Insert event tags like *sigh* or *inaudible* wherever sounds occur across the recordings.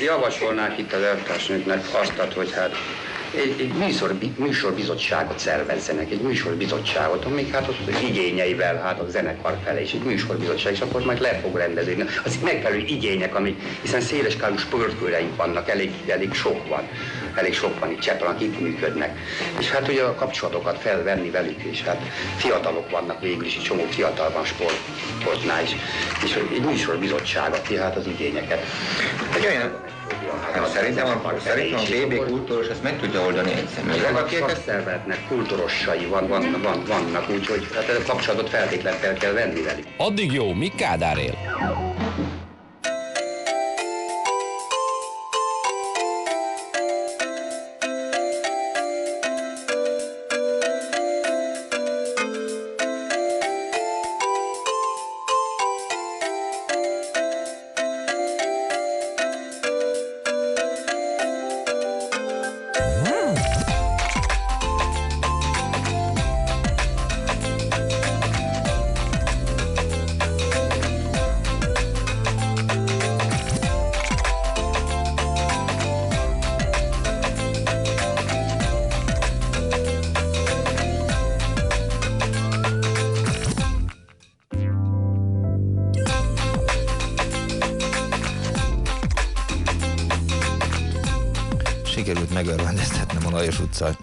Javasolnák itt az elvtársnőknek azt, hogy hát egy, egy műsor, műsorbizottságot szervezzenek, egy műsorbizottságot, amik hát az igényeivel, hát a zenekar fele is egy műsorbizottság, és akkor majd le fog rendezni. Az megfelelő igények, amik, hiszen széleskálú sportkőreink vannak, elég, elég sok van, elég sok van itt Csepel, akik működnek. És hát ugye a kapcsolatokat felvenni velük, és hát fiatalok vannak végül is, egy csomó fiatal van sport, sportnál is, és egy műsorbizottság, aki hát az igényeket. Egy olyan Hát, szerintem a, szerintem a BB kultúros ezt meg tudja oldani egy személy. Ezt szervetnek, kultúrossai van, van, van, vannak, úgyhogy hát a kapcsolatot feltétlenül fel kell venni velük. Addig jó, mi Kádár él?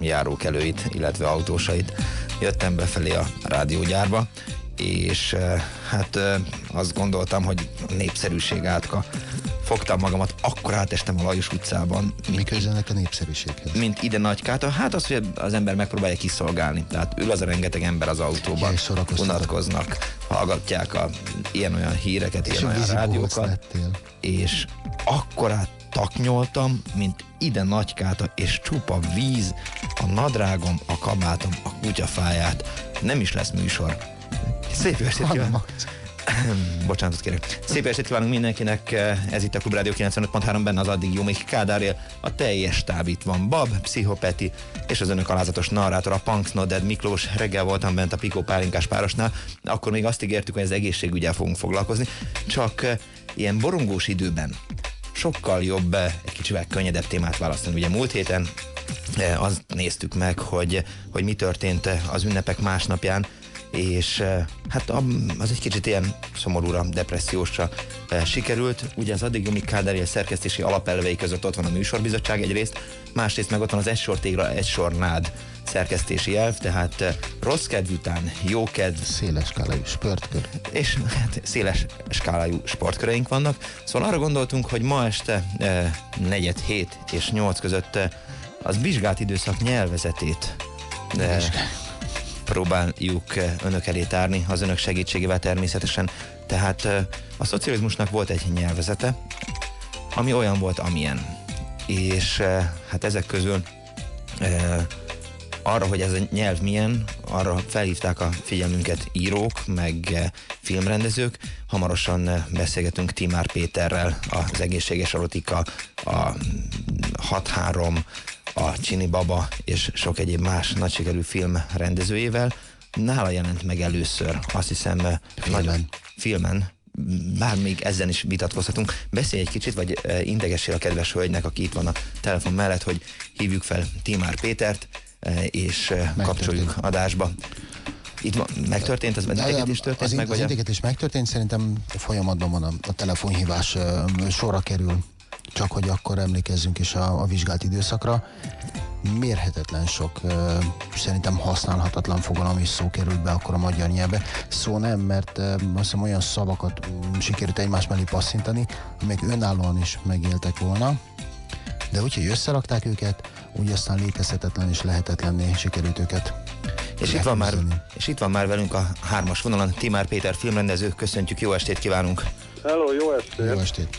Járókelőit, illetve autósait. Jöttem befelé a rádiógyárba, és hát azt gondoltam, hogy népszerűség átka. Fogtam magamat, akkor átestem a Lajos utcában. Mi közenek a népszerűséghez? Mint ide Nagykáta. Hát az, hogy az ember megpróbálja kiszolgálni. Tehát ül az a rengeteg ember az autóban, Ja, unatkoznak, hallgatják a ilyen-olyan híreket, ilyen-olyan rádiókat. És akkor át taknyoltam, mint ide nagykáta, és csupa víz, a nadrágom, a kabátom, a kutyafáját. Nem is lesz műsor. Szép estét kívánok! *laughs* Bocsánatot kérek. Szép estét kívánunk mindenkinek, ez itt a Klub Rádió 95.3, benne az addig jó, még Kádár a teljes táb itt van. Bab, Pszichopeti és az önök alázatos narrátor, a Punks Noded Miklós. Reggel voltam bent a Pikó Pálinkás párosnál, akkor még azt ígértük, hogy az egészségügyel fogunk foglalkozni, csak ilyen borongós időben sokkal jobb eh, egy kicsivel könnyedebb témát választani. Ugye múlt héten eh, azt néztük meg, hogy, hogy mi történt az ünnepek másnapján, és hát az egy kicsit ilyen szomorúra, depressziósra sikerült. Ugye az addig Jumik Kádár szerkesztési alapelvei között ott van a műsorbizottság egyrészt, másrészt meg ott van az egy sor tégra, egy sor nád szerkesztési elv, tehát rossz kedv után jó kedv. Széles skálájú sportkör. És hát széles skálájú sportköreink vannak. Szóval arra gondoltunk, hogy ma este negyed hét és nyolc között az vizsgált időszak nyelvezetét de próbáljuk önök elé tárni, az önök segítségével természetesen. Tehát a szocializmusnak volt egy nyelvezete, ami olyan volt, amilyen. És hát ezek közül arra, hogy ez a nyelv milyen, arra felhívták a figyelmünket írók, meg filmrendezők. Hamarosan beszélgetünk Timár Péterrel, az egészséges erotika, a 6-3, a Csini Baba és sok egyéb más nagysikerű film rendezőjével. Nála jelent meg először, azt hiszem, filmen. Nagyon, filmen, bár még ezen is vitatkozhatunk. Beszélj egy kicsit, vagy integessél a kedves hölgynek, aki itt van a telefon mellett, hogy hívjuk fel Timár Pétert, és kapcsoljuk adásba. Itt ma, megtörtént, az is történt az meg? Az egyébként is megtörtént, szerintem folyamatban van a, a telefonhívás sorra kerül csak hogy akkor emlékezzünk is a, a vizsgált időszakra. Mérhetetlen sok, szerintem használhatatlan fogalom is szó került be akkor a magyar nyelvbe. Szó nem, mert azt hiszem olyan szavakat sikerült egymás mellé passzintani, amelyek önállóan is megéltek volna, de úgyhogy összerakták őket, úgy aztán létezhetetlen és lehetetlenné sikerült őket és itt, van már, és itt van már velünk a hármas vonalon Timár Péter filmrendező. Köszöntjük, jó estét kívánunk! Hello, jó estét! Jó estét!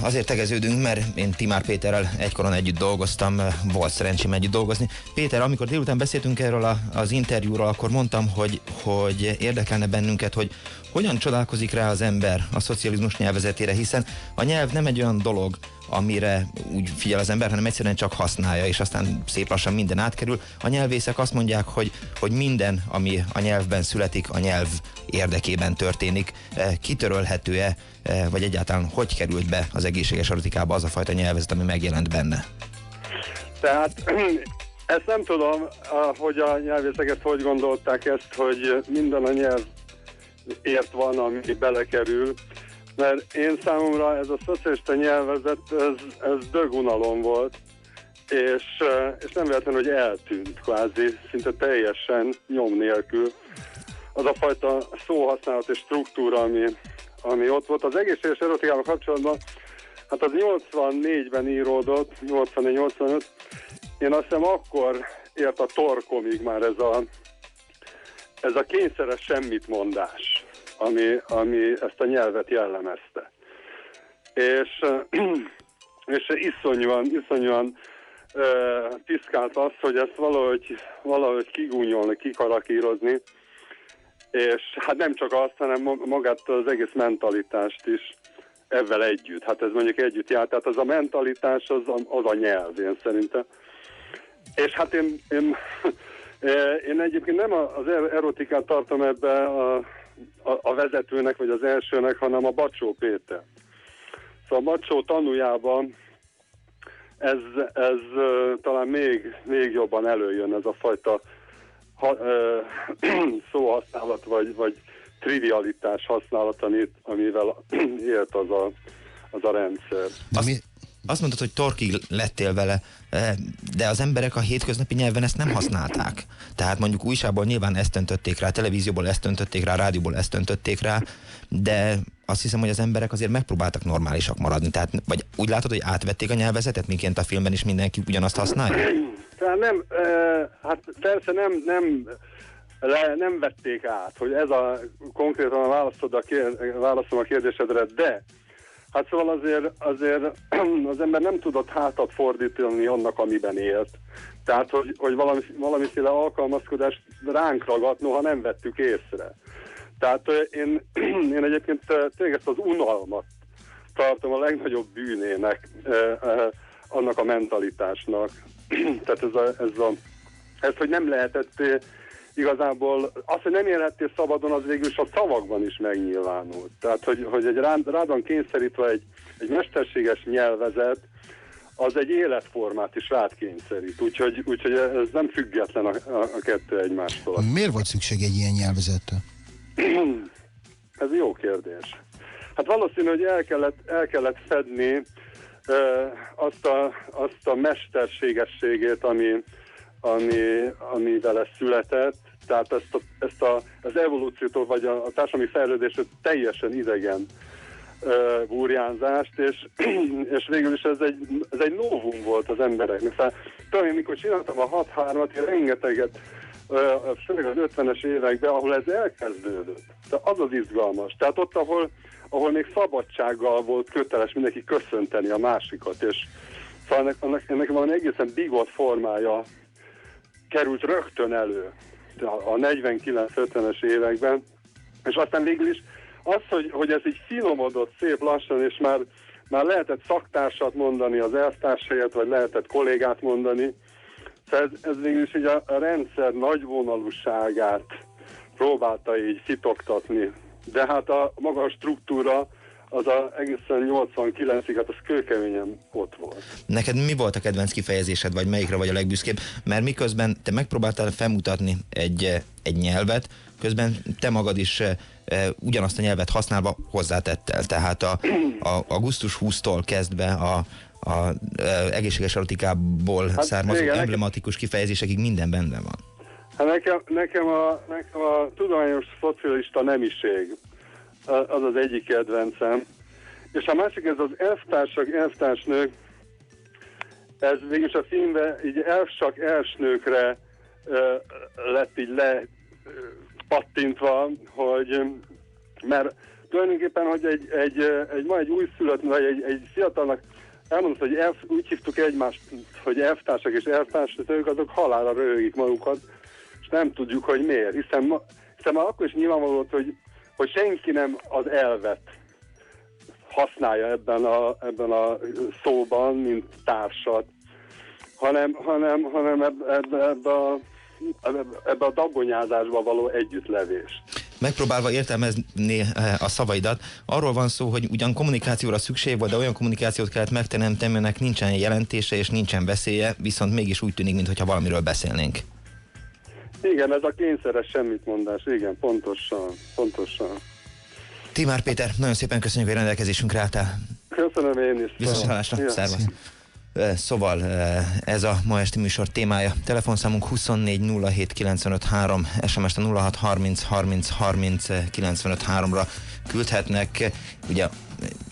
Azért tegeződünk, mert én Timár Péterrel egykoron együtt dolgoztam, volt szerencsém együtt dolgozni. Péter, amikor délután beszéltünk erről a, az interjúról, akkor mondtam, hogy, hogy érdekelne bennünket, hogy hogyan csodálkozik rá az ember a szocializmus nyelvezetére, hiszen a nyelv nem egy olyan dolog, amire úgy figyel az ember, hanem egyszerűen csak használja, és aztán szép lassan minden átkerül. A nyelvészek azt mondják, hogy, hogy minden, ami a nyelvben születik, a nyelv érdekében történik. Kitörölhető-e, vagy egyáltalán hogy került be az egészséges erotikába az a fajta nyelvezet, ami megjelent benne? Tehát *clears throat* ezt nem tudom, hogy a nyelvészeket hogy gondolták ezt, hogy minden a nyelv ért van, ami belekerül, mert én számomra ez a szocialista nyelvezet, ez, ez dögunalom volt, és, és nem véletlenül, hogy eltűnt kvázi, szinte teljesen nyom nélkül. Az a fajta szóhasználat és struktúra, ami, ami ott volt. Az egészséges erotikával kapcsolatban, hát az 84-ben íródott, 84-85, én azt hiszem akkor ért a torkomig már ez a, ez a kényszeres semmit mondás, ami, ami ezt a nyelvet jellemezte. És, *clears throat* és iszonyúan, iszonyúan piszkált az, hogy ezt valahogy, valahogy kigúnyolni, kikarakírozni, és hát nem csak azt, hanem magát az egész mentalitást is ebben együtt. Hát ez mondjuk együtt jár, tehát az a mentalitás az a, az a nyelv, én szerintem. És hát én, én, *laughs* én egyébként nem az er-, erotikát tartom ebbe a, a, a vezetőnek, vagy az elsőnek, hanem a Bacsó Péter. Szóval a Bacsó tanújában ez, ez talán még, még jobban előjön ez a fajta ha, ö, *clears throat* szóhasználat, vagy, vagy trivialitás használat, amit, amivel *clears throat* élt az a, az a rendszer. Azt, azt mondtad, hogy torkig lettél vele, de az emberek a hétköznapi nyelven ezt nem használták. Tehát mondjuk újságból nyilván ezt öntötték rá, televízióból ezt öntötték rá, rádióból ezt öntötték rá, de azt hiszem, hogy az emberek azért megpróbáltak normálisak maradni. Tehát, vagy úgy látod, hogy átvették a nyelvezetet, miként a filmben is mindenki ugyanazt használja? Tehát nem, hát persze nem, nem, le, nem vették át, hogy ez a konkrétan a válaszod a válaszom a kérdésedre, de hát szóval azért, azért *clears throat* az ember nem tudott hátat fordítani annak, amiben élt. Tehát, hogy, hogy valami, valamiféle alkalmazkodást ránk ragadt, noha nem vettük észre. Tehát én, *clears throat* én egyébként tényleg ezt az unalmat tartom a legnagyobb bűnének annak a mentalitásnak. *clears throat* Tehát ez a, ez a ez, hogy nem lehetett igazából, az, hogy nem élhettél szabadon, az végül is a szavakban is megnyilvánult. Tehát, hogy, hogy egy rád, rádon kényszerítve egy, egy mesterséges nyelvezet, az egy életformát is rád kényszerít. Úgyhogy, úgyhogy ez nem független a, a, a kettő egymástól. Miért volt szükség egy ilyen nyelvezetre? *clears throat* Ez jó kérdés. Hát valószínű, hogy el kellett, el kellett fedni ö, azt, a, azt a mesterségességét, ami, ami, ami vele született, tehát ezt, a, ezt a, az evolúciótól vagy a, a társadalmi fejlődésről teljesen idegen burjánzást, és, *clears throat* és végül is ez egy, ez egy novum volt az embereknek. Szóval, tudom, mikor csináltam a 6-3-at, én rengeteget főleg az 50-es években, ahol ez elkezdődött. De az az izgalmas. Tehát ott, ahol, ahol még szabadsággal volt köteles mindenki köszönteni a másikat, és szóval ennek, ennek, ennek valami egészen bigott formája került rögtön elő a 49-50-es években, és aztán végül is az, hogy, hogy ez így finomodott szép lassan, és már, már lehetett szaktársat mondani az elvtárs vagy lehetett kollégát mondani, ez, ez végül is így a, a rendszer nagyvonalúságát próbálta így fitoktatni. De hát a maga struktúra az a egészen 89-ig, hát az kőkeményen ott volt. Neked mi volt a kedvenc kifejezésed, vagy melyikre vagy a legbüszkébb? Mert miközben te megpróbáltál felmutatni egy, egy nyelvet, közben te magad is e, ugyanazt a nyelvet használva hozzátettel. Tehát a, a Augustus 20-tól kezdve a, a, egészséges erotikából hát, származó igen, emblematikus nekem, kifejezésekig minden benne van. Hát nekem, nekem, a, nekem a tudományos szocialista nemiség az az egyik kedvencem. És a másik, ez az elvtársak, elvtársnők, ez végülis a filmben így elvsak elsnőkre ö, lett így le pattintva, hogy mert tulajdonképpen, hogy egy, egy, egy ma egy újszülött, vagy egy, egy fiatalnak elmondott, hogy elf, úgy hívtuk egymást, hogy elvtársak és elvtársak, ők azok halára röhögik magukat, és nem tudjuk, hogy miért, hiszen, hiszen már akkor is nyilvánvaló volt, hogy, hogy senki nem az elvet használja ebben a, ebben a szóban, mint társat, hanem, hanem, hanem ebbe, ebbe, ebbe, a, ebbe a dagonyázásba való együttlevést megpróbálva értelmezni eh, a szavaidat, arról van szó, hogy ugyan kommunikációra szükség volt, de olyan kommunikációt kellett megteremteni, aminek nincsen jelentése és nincsen veszélye, viszont mégis úgy tűnik, mintha valamiről beszélnénk. Igen, ez a kényszeres semmit mondás, igen, pontosan, pontosan. Timár Péter, nagyon szépen köszönjük, hogy rendelkezésünkre álltál. Köszönöm én is. Viszontlátásra, ja. szervusz. Szóval ez a ma esti műsor témája. Telefonszámunk 2407953, SMS-t a 0630 30 30 ra küldhetnek. Ugye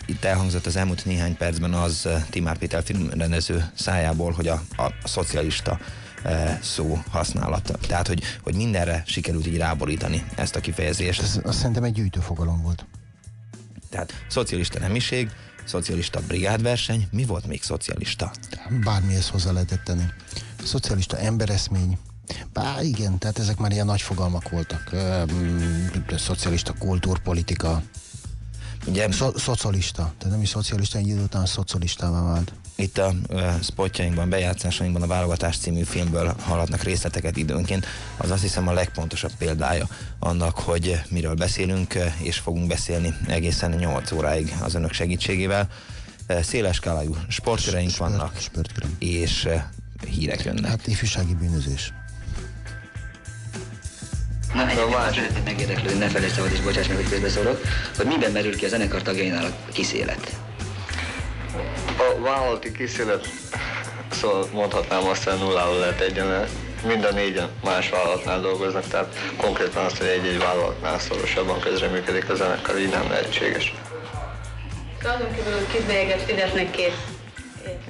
itt elhangzott az elmúlt néhány percben az Timár Péter filmrendező szájából, hogy a, a szocialista szó használata. Tehát, hogy, hogy mindenre sikerült így ráborítani ezt a kifejezést. Ez, azt szerintem egy gyűjtőfogalom volt. Tehát szocialista nemiség, szocialista brigádverseny, mi volt még szocialista? Bármihez hozzá lehetett tenni. Szocialista embereszmény, Bá, igen, tehát ezek már ilyen nagy fogalmak voltak. Szocialista kultúrpolitika, Ugye, Szo- szocialista, tehát nem is szocialista, egy idő után szocialistává vált. Itt a uh, spotjainkban, bejátszásainkban a Válogatás című filmből hallhatnak részleteket időnként. Az azt hiszem a legpontosabb példája annak, hogy miről beszélünk, és fogunk beszélni egészen 8 óráig az önök segítségével. Széles skálájú sportköreink Sport, vannak, sportkörem. és hírek jönnek. Hát ifjúsági bűnözés. Na, egyébként szeretném megérdeklődni, ne felejtsd szabad, és bocsáss meg, hogy közbeszólok, hogy miben merül ki a zenekar tagjainál a kiszélet? A vállalati kiszélet, szóval mondhatnám azt, hogy nulláról lehet egyenlet. Mind a négyen más vállalatnál dolgoznak, tehát konkrétan azt, hogy egy-egy vállalatnál szorosabban közreműködik a zenekar, így nem lehetséges. Azon kívül kizbélyeget fizetnek kész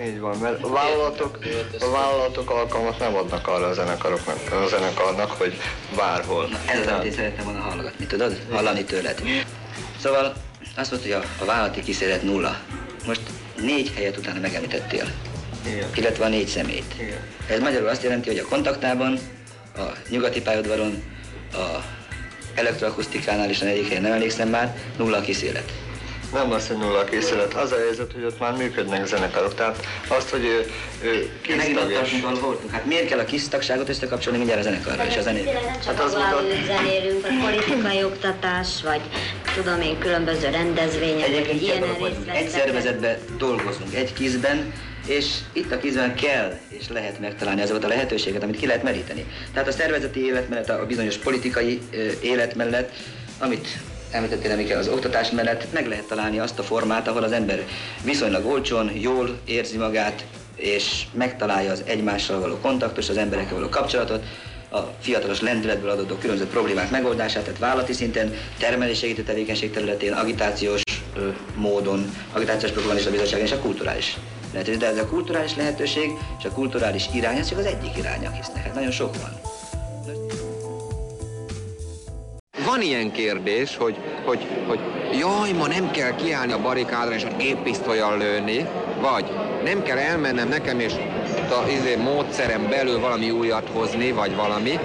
így van, mert a vállalatok, a vállalatok alkalmat nem adnak arra a zenekaroknak, a zenekarnak, hogy bárhol. Na, ez az, amit szerettem volna hallgatni, tudod? Hallani tőled. Szóval azt mondta, hogy a, a vállalati kísérlet nulla. Most négy helyet utána megemlítettél. Igen. Illetve a négy szemét. Igen. Ez magyarul azt jelenti, hogy a kontaktában, a nyugati pályaudvaron, a elektroakusztikánál és a negyedik helyen nem emlékszem már, nulla a kísérlet nem az, hogy nulla készület. Az a helyzet, hogy ott már működnek zenekarok. Tehát azt, hogy ő, ő kisztag voltunk. Hát miért kell a kisztagságot összekapcsolni mindjárt a zenekarral és a zenét? Hát az mutat... zenélünk, vagy politikai oktatás, vagy tudom én, különböző rendezvények, Egyébként vagy ilyen Egy szervezetben dolgozunk, egy kizben, és itt a kizben kell és lehet megtalálni azokat a lehetőséget, amit ki lehet meríteni. Tehát a szervezeti élet mellett, a bizonyos politikai élet mellett, amit említettél kell az oktatás mellett meg lehet találni azt a formát, ahol az ember viszonylag olcsón, jól érzi magát, és megtalálja az egymással való kontaktus, az emberekkel való kapcsolatot, a fiatalos lendületből adódó különböző problémák megoldását, tehát vállalati szinten, termeléssegítő tevékenység területén, agitációs ö, módon, agitációs propagandista bizottság és a kulturális lehetőség. De ez a kulturális lehetőség és a kulturális irány, ez csak az egyik irány, hisznek. Hát nagyon sok van. Van ilyen kérdés, hogy, hogy, hogy jaj, ma nem kell kiállni a barikádra és a géppisztolyal lőni, vagy nem kell elmennem nekem és a izé, módszerem belül valami újat hozni, vagy valami.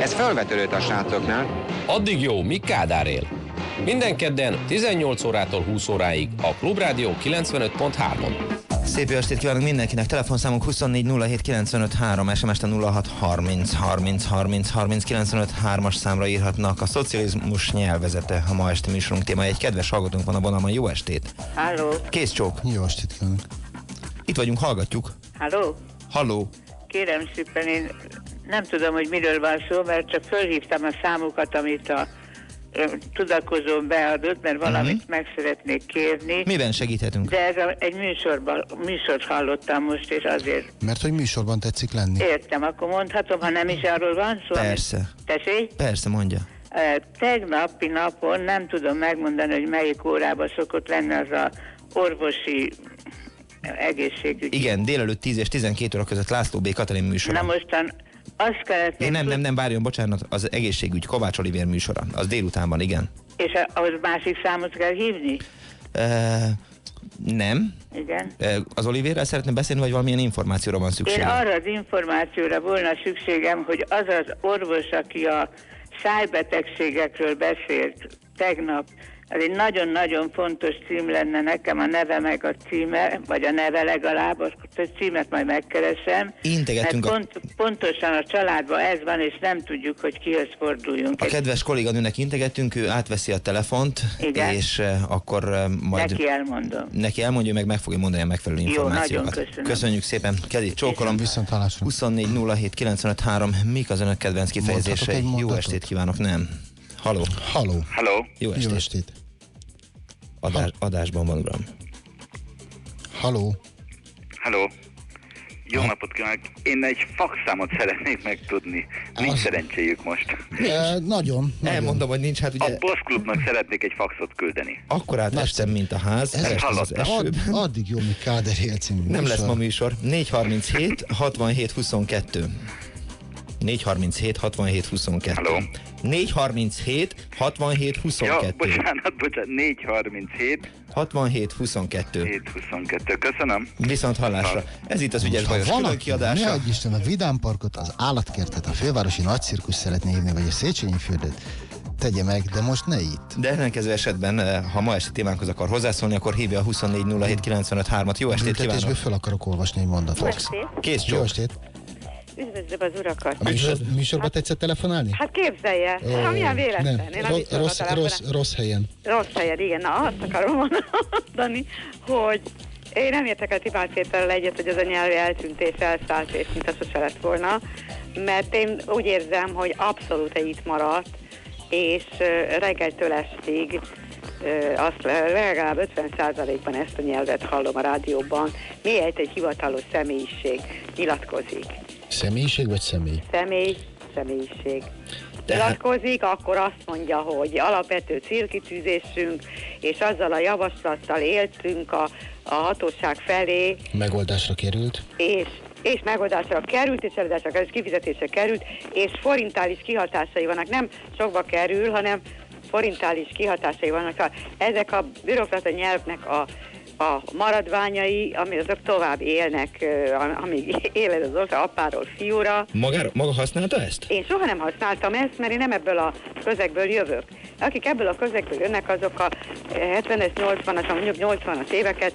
Ez felvetődött a srácoknál. Addig jó, mi Kádár él? Minden kedden 18 órától 20 óráig a Klubrádió 95.3-on. Szép jó estét kívánunk mindenkinek. Telefonszámunk 24 SMS-t a 06 30 30 30 30 as számra írhatnak. A szocializmus nyelvezete a ma este műsorunk témája. Egy kedves hallgatónk van a vonalban. Jó estét! Halló! Kész csók! Jó estét kívánunk! Itt vagyunk, hallgatjuk. Halló! Halló! Kérem szépen, én nem tudom, hogy miről van szó, mert csak fölhívtam a számukat, amit a tudakozón beadott, mert valamit uh-huh. meg szeretnék kérni. Miben segíthetünk? De ez a, egy műsorban, műsort hallottam most, és azért... Mert hogy műsorban tetszik lenni. Értem, akkor mondhatom, ha nem is arról van szó. Persze. Tessék? Persze, mondja. Tegnapi napon nem tudom megmondani, hogy melyik órában szokott lenni az a orvosi egészségügyi. Igen, délelőtt 10 és 12 óra között László B. Katalin műsor. Na mostan azt kellett... Én nem, nem, nem, várjon, bocsánat, az egészségügy, Kovács Olivér műsora. Az délutánban, igen. És ahhoz másik számot kell hívni? Uh, nem. Igen. Az Olivérrel szeretne beszélni, vagy valamilyen információra van szükség? Én arra az információra volna szükségem, hogy az az orvos, aki a szájbetegségekről beszélt tegnap, ez egy nagyon-nagyon fontos cím lenne nekem, a neve meg a címe, vagy a neve legalább, a címet majd megkeresem. Integetünk mert a- pont, pontosan a családban ez van, és nem tudjuk, hogy kihez forduljunk. A kedves kolléganőnek integetünk, ő átveszi a telefont, Igen. és eh, akkor eh, majd... Neki elmondom. Neki elmondja, meg meg fogja mondani a megfelelő Jó, információkat. nagyon köszönöm. Köszönjük szépen, Kedi, csókolom. Viszont hallásra. 24 07 95 3. Mik az önök kedvenc kifejezései? Jó estét kívánok, nem. Haló, Haló. Halló, jó estét. Jó estét. Adás, adásban van, uram. Haló. halló. Jó napot kívánok! Én egy faxszámot szeretnék megtudni. Nincs Az- szerencséjük most. E, nagyon, nagyon. Elmondom, hogy nincs, hát A ugye Boss Clubnak szeretnék egy faxot küldeni. akkor átestem, mint a ház, Ez- az. Ad, addig jó, mi Káder Nem lesz ma műsor. 437 67 22. 437 67 22. Halló? 437 67 Ja, 22. bocsánat, bocsánat, 437 67 22. 722. Köszönöm. Viszont hallásra. Ez itt az ügyes bajos külön valaki, ne kiadása. adj Isten, a Vidám Parkot, az állatkertet, a fővárosi nagycirkusz szeretné hívni, vagy a Széchenyi földet, tegye meg, de most ne itt. De ellenkező esetben, eh, ha ma esti témánkhoz akar hozzászólni, akkor hívja a 24 07 95 3-at. Jó estét kívánok! föl akarok olvasni egy mondatot. Kész Jó csók. estét. Üdvözlöm az urakat. A műsor, műsorba tetszett telefonálni? Hát képzelje, Ó, ha milyen véletlen. nem. Én rossz, a telefonál- rossz, rossz helyen. Rossz helyed, igen. Na, azt akarom mondani, hogy én nem értek el Tibár Péterrel egyet, hogy ez a nyelvi eltűntés elszállt, és mint az sose lett volna, mert én úgy érzem, hogy abszolút itt maradt, és reggeltől estig azt le- legalább 50%-ban ezt a nyelvet hallom a rádióban, miért egy hivatalos személyiség nyilatkozik. Személyiség vagy személy? Személy, személyiség. Tehát- Nyilatkozik, akkor azt mondja, hogy alapvető célkitűzésünk, és azzal a javaslattal éltünk a, a hatóság felé, Megoldásra került. és és megoldásra került, és eladásra került, és kifizetésre került, és forintális kihatásai vannak. Nem sokba kerül, hanem forintális kihatásai vannak. Ezek a bürokrata nyelvnek a, a maradványai, ami azok tovább élnek, amíg él ez az ország apáról fiúra, Magára, maga használta ezt? én soha nem használtam ezt, mert én nem ebből a közegből jövök. Akik ebből a közegből jönnek, azok a 70-es, 80-as, mondjuk 80-as éveket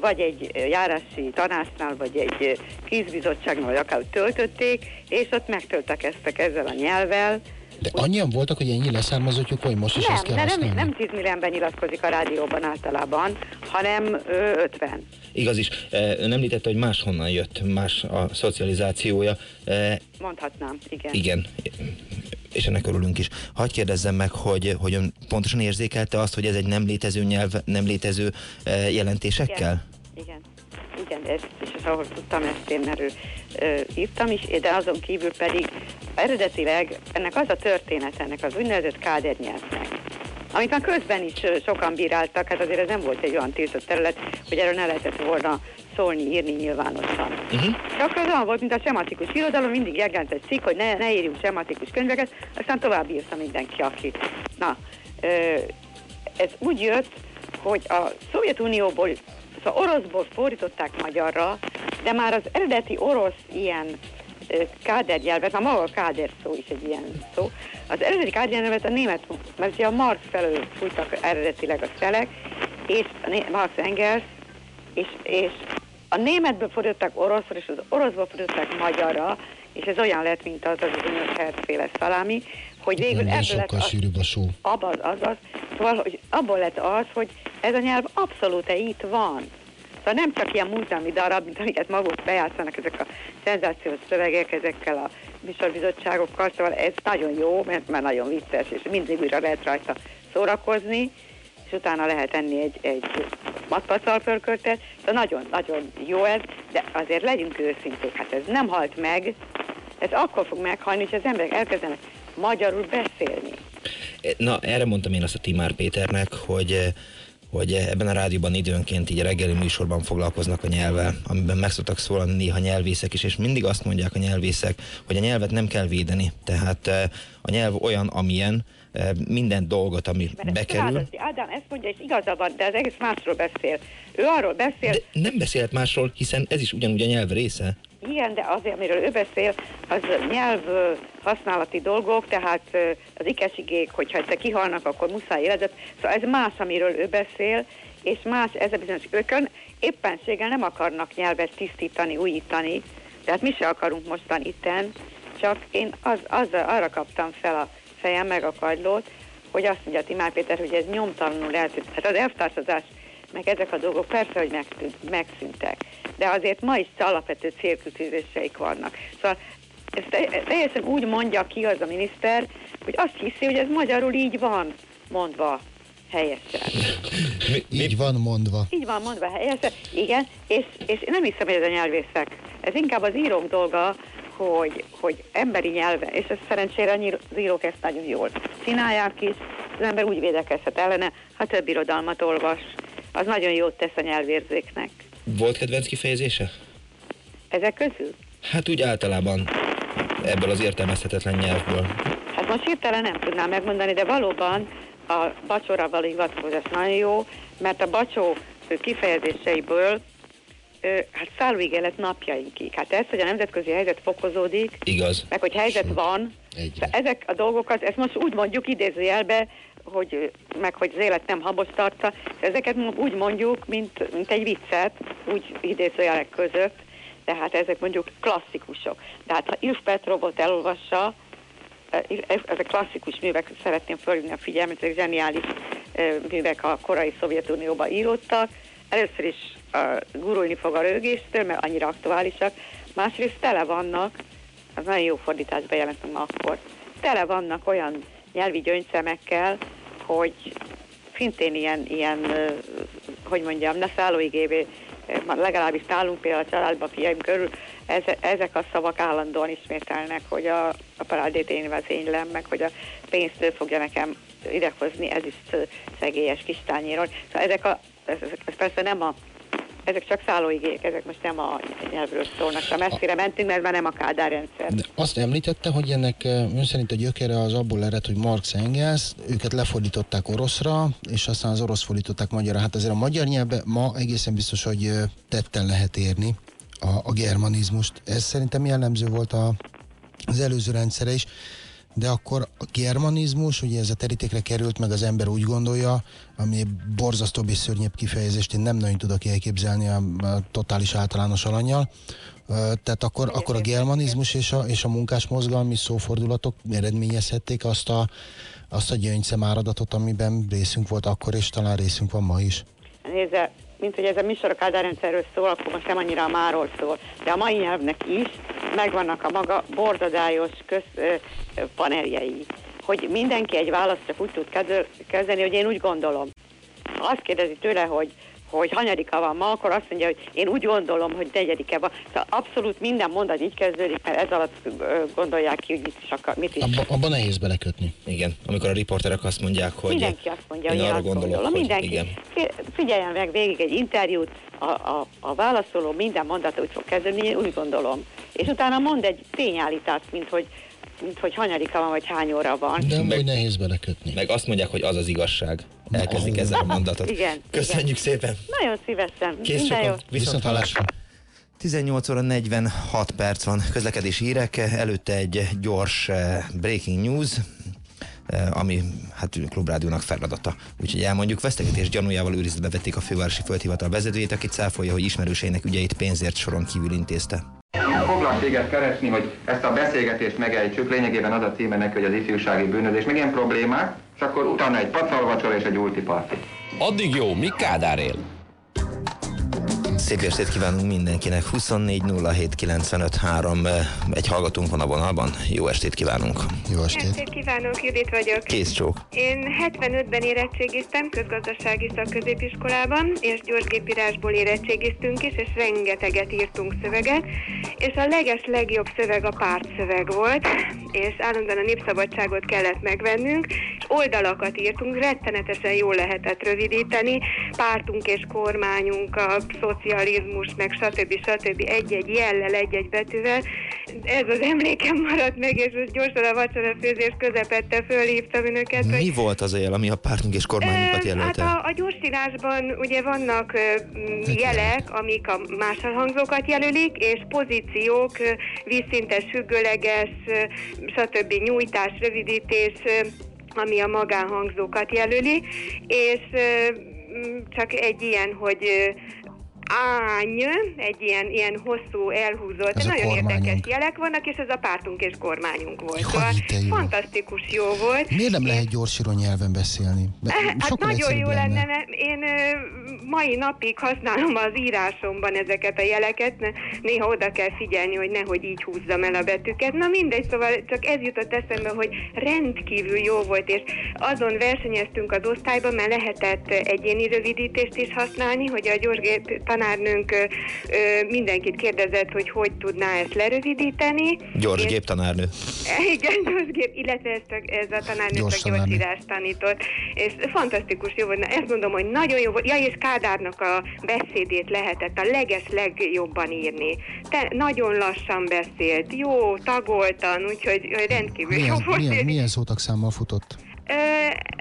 vagy egy járási tanácsnál, vagy egy kízbizottságnál, vagy akár töltötték, és ott megtöltekeztek ezzel a nyelvvel. De annyian voltak, hogy ennyi leszármazottjuk, hogy most is ezt kell Nem, nem, használni? nem 10 millióban nyilatkozik a rádióban általában, hanem ö, 50. Igaz is. Eh, Ön említette, hogy máshonnan jött, más a szocializációja. Eh, Mondhatnám, igen. Igen, és ennek örülünk is. Hagy kérdezzem meg, hogy, hogy ön pontosan érzékelte azt, hogy ez egy nem létező nyelv, nem létező eh, jelentésekkel? Igen, igen, ezt, és ezt, ahol tudtam, ezt én erről ö, írtam is, de azon kívül pedig eredetileg ennek az a történet, ennek az úgynevezett káder nyelvnek, amit már közben is sokan bíráltak, hát azért ez nem volt egy olyan tiltott terület, hogy erről ne lehetett volna szólni, írni nyilvánosan. Uh-huh. Csak az olyan volt, mint a sematikus irodalom, mindig jelent egy cikk, hogy ne, ne írjunk sematikus könyveket, aztán tovább írta mindenki, aki. Na, ö, ez úgy jött, hogy a Szovjetunióból, szóval oroszból fordították magyarra, de már az eredeti orosz ilyen ö, kádernyelvet, már maga a káder szó is egy ilyen szó, az eredeti kádernyelvet a német, mert ugye a Marx felől fújtak eredetileg a szelek, és a Marx Engels, és, és a németből fordították oroszra, és az oroszból fordították magyarra, és ez olyan lett, mint az az bizonyos hercféle szalámi, hogy végül Ennél ebből lett az, sűrűbb a só. abban az, az, szóval, hogy abból lett az, hogy ez a nyelv abszolút itt van. Szóval nem csak ilyen múzeumi darab, mint amiket maguk bejátszanak ezek a szenzációs szövegek, ezekkel a műsorbizottságokkal, szóval ez nagyon jó, mert már nagyon vicces, és mindig újra lehet rajta szórakozni, és utána lehet enni egy, egy matpacalpörköltet, de nagyon-nagyon jó ez, de azért legyünk őszinték, hát ez nem halt meg, ez akkor fog meghalni, és az emberek elkezdenek magyarul beszélni. Na, erre mondtam én azt a Timár Péternek, hogy hogy ebben a rádióban időnként így reggeli műsorban foglalkoznak a nyelvvel, amiben meg szoktak szólalni néha nyelvészek is, és mindig azt mondják a nyelvészek, hogy a nyelvet nem kell védeni. Tehát eh, a nyelv olyan, amilyen, eh, minden dolgot, ami Mert bekerül. Áldozati Ádám ezt mondja, és igaza van, de az egész másról beszél. Ő arról beszél, De nem beszélt másról, hiszen ez is ugyanúgy a nyelv része. igen, de azért, amiről ő beszél, az nyelv használati dolgok, tehát az ikesigék, hogyha egyszer kihalnak, akkor muszáj életet. Szóval ez más, amiről ő beszél, és más ez a bizonyos ökön. Éppenséggel nem akarnak nyelvet tisztítani, újítani, tehát mi se akarunk mostan itten, csak én az, az, arra kaptam fel a fejem, meg a kagylót, hogy azt mondja Timár Péter, hogy ez nyomtalanul eltűnt. Hát az elvtársazás, meg ezek a dolgok persze, hogy megtűnt, megszűntek, de azért ma is alapvető célkütőzéseik vannak. Szóval ezt te- teljesen úgy mondja ki az a miniszter, hogy azt hiszi, hogy ez magyarul így van mondva helyesen. Így van mondva. Így van mondva helyesen, igen, és, és én nem hiszem, hogy ez a nyelvészek. Ez inkább az írók dolga, hogy, hogy emberi nyelve, és ez szerencsére az írók ezt nagyon jól csinálják is, az ember úgy védekezhet ellene, ha több irodalmat olvas. Az nagyon jót tesz a nyelvérzéknek. Volt kedvenc kifejezése? Ezek közül? Hát úgy általában ebből az értelmezhetetlen nyelvből. Hát most hirtelen nem tudnám megmondani, de valóban a bacsóra való hivatkozás nagyon jó, mert a bacsó kifejezéseiből hát szállóigélet napjainkig. Hát ez, hogy a nemzetközi helyzet fokozódik, Igaz. meg hogy helyzet van, de ezek a dolgokat, ezt most úgy mondjuk idézőjelbe, hogy, meg hogy az élet nem habos tartsa, ezeket úgy mondjuk, mint, mint egy viccet, úgy idézőjelek között, tehát ezek mondjuk klasszikusok. Tehát ha Ilf Petrovot elolvassa, ezek klasszikus művek, szeretném fölhívni a figyelmet, ezek zseniális ö, művek a korai Szovjetunióban íródtak. Először is gurulni fog a rögéstől, mert annyira aktuálisak. Másrészt tele vannak, az nagyon jó fordításban jelentem akkor, tele vannak olyan nyelvi gyöngyszemekkel, hogy szintén ilyen, ilyen hogy mondjam, ne szállóigévé, legalábbis nálunk például a családban, fiaim körül, eze, ezek a szavak állandóan ismételnek, hogy a, a parádét én vezénylem, meg hogy a pénzt ő fogja nekem idehozni, ez is szegélyes kis tányéron. Szóval ezek, a, ez, ez persze nem a ezek csak szállóigék, ezek most nem a nyelvről szólnak, szóval messzire mentünk, mert már nem a Kádár rendszer. De azt említette, hogy ennek ön szerint a gyökere az abból ered, hogy Marx Engels, őket lefordították oroszra, és aztán az orosz fordították magyarra. Hát azért a magyar nyelvbe ma egészen biztos, hogy tetten lehet érni a, a germanizmust. Ez szerintem jellemző volt a, az előző rendszere is. De akkor a germanizmus, ugye ez a terítékre került, meg az ember úgy gondolja, ami borzasztóbb és szörnyebb kifejezést én nem nagyon tudok elképzelni a, a totális általános alanyjal. Tehát akkor, akkor a germanizmus és a, és a munkásmozgalmi szófordulatok eredményezhették azt a, azt a gyöngyszem áradatot, amiben részünk volt akkor, és talán részünk van ma is. Nézze, mint hogy ez a műsor a Kádár rendszerről szól, akkor most nem annyira a máról szól. De a mai nyelvnek is megvannak a maga bordadályos köz, ö, ö, paneljei. Hogy mindenki egy választ csak úgy tud kezelni, hogy én úgy gondolom. Ha azt kérdezi tőle, hogy hogy hanyadika van ma, akkor azt mondja, hogy én úgy gondolom, hogy negyedike van. Szóval abszolút minden mondat így kezdődik, mert ez alatt gondolják ki, hogy mit is akar, mit is. Abba, abba nehéz belekötni. Igen, amikor a riporterek azt mondják, hogy Mindenki azt mondja, én hogy én arra gondolok, gondolom. hogy Mindenki. igen. Fi- Figyeljen meg végig egy interjút, a, a, a válaszoló minden mondata úgy fog kezdeni, én úgy gondolom. És utána mond egy tényállítást, mint hogy, mint hogy hanyadika van, vagy hány óra van. De meg, nehéz belekötni. Meg azt mondják, hogy az az igazság. Elkezdik ezzel a mondatot. *laughs* Igen, Köszönjük szépen. Nagyon szívesen. Kész Minden jó. sokan. Viszont hallásra. 18 óra 46 perc van közlekedési hírek, előtte egy gyors eh, breaking news, eh, ami hát klubrádiónak feladata. Úgyhogy elmondjuk, vesztegetés gyanújával őrizetbe vették a fővárosi földhivatal vezetőjét, aki cáfolja, hogy ismerőseinek ügyeit pénzért soron kívül intézte. Foglak téged keresni, hogy ezt a beszélgetést megejtsük, lényegében az a címe neki, hogy az ifjúsági bűnözés, meg ilyen problémák, és akkor utána egy pacalvacsora és egy ultiparti. Addig jó, mi Kádár él? Szép estét kívánunk mindenkinek. 24 07 95 3. Egy hallgatónk van a vonalban. Jó estét kívánunk. Jó Estét kívánok, Judit vagyok. Kész csók. Én 75-ben érettségiztem közgazdasági szakközépiskolában, és gyorsgépírásból érettségiztünk is, és rengeteget írtunk szöveget, és a leges legjobb szöveg a pártszöveg volt, és állandóan a népszabadságot kellett megvennünk, és oldalakat írtunk, rettenetesen jól lehetett rövidíteni, pártunk és kormányunk, a szocializmus, meg stb. stb. egy-egy jellel, egy-egy betűvel, ez az emlékem maradt meg, és most gyorsan a vacsorafőzés közepette fölhívtam önöket, hogy Mi volt az a jel, ami a pártunk és kormányunkat Hát jelölte? a, a gyorsírásban ugye vannak jelek, amik a másolhangzókat jelölik, és pozíciók, vízszintes, függőleges, stb. nyújtás, rövidítés, ami a magánhangzókat jelöli, és csak egy ilyen, hogy ány, egy ilyen, ilyen hosszú, elhúzott, Ez nagyon kormányunk. érdekes jelek vannak, és ez a pártunk és kormányunk volt. Hogy Szóval jó. fantasztikus jó volt. Miért nem lehet gyorsíró nyelven beszélni? Be- *laughs* Hát nagyon jó lenne, mert én mai napig használom az írásomban ezeket a jeleket, néha oda kell figyelni, hogy nehogy így húzzam el a betűket. Na mindegy, szóval csak ez jutott eszembe, hogy rendkívül jó volt, és azon versenyeztünk az osztályban, mert lehetett egyéni rövidítést is használni, hogy a gyorsgép tanárnőnk mindenkit kérdezett, hogy hogy tudná ezt lerövidíteni. Gyors És- géptanárnő. *laughs* igen, gyorsgép, illetve ez, csak, ez a tanárnő Gyors tanárnő. gyorsírást tanított, és fantasztikus jó volt. Na, ezt mondom, hogy nagyon jó volt. Ja, és Kádárnak a beszédét lehetett a leges legjobban írni. Te nagyon lassan beszélt, jó, tagoltan, úgyhogy rendkívül jó Milyen, volt. milyen, milyen szótagszámmal futott? Ö,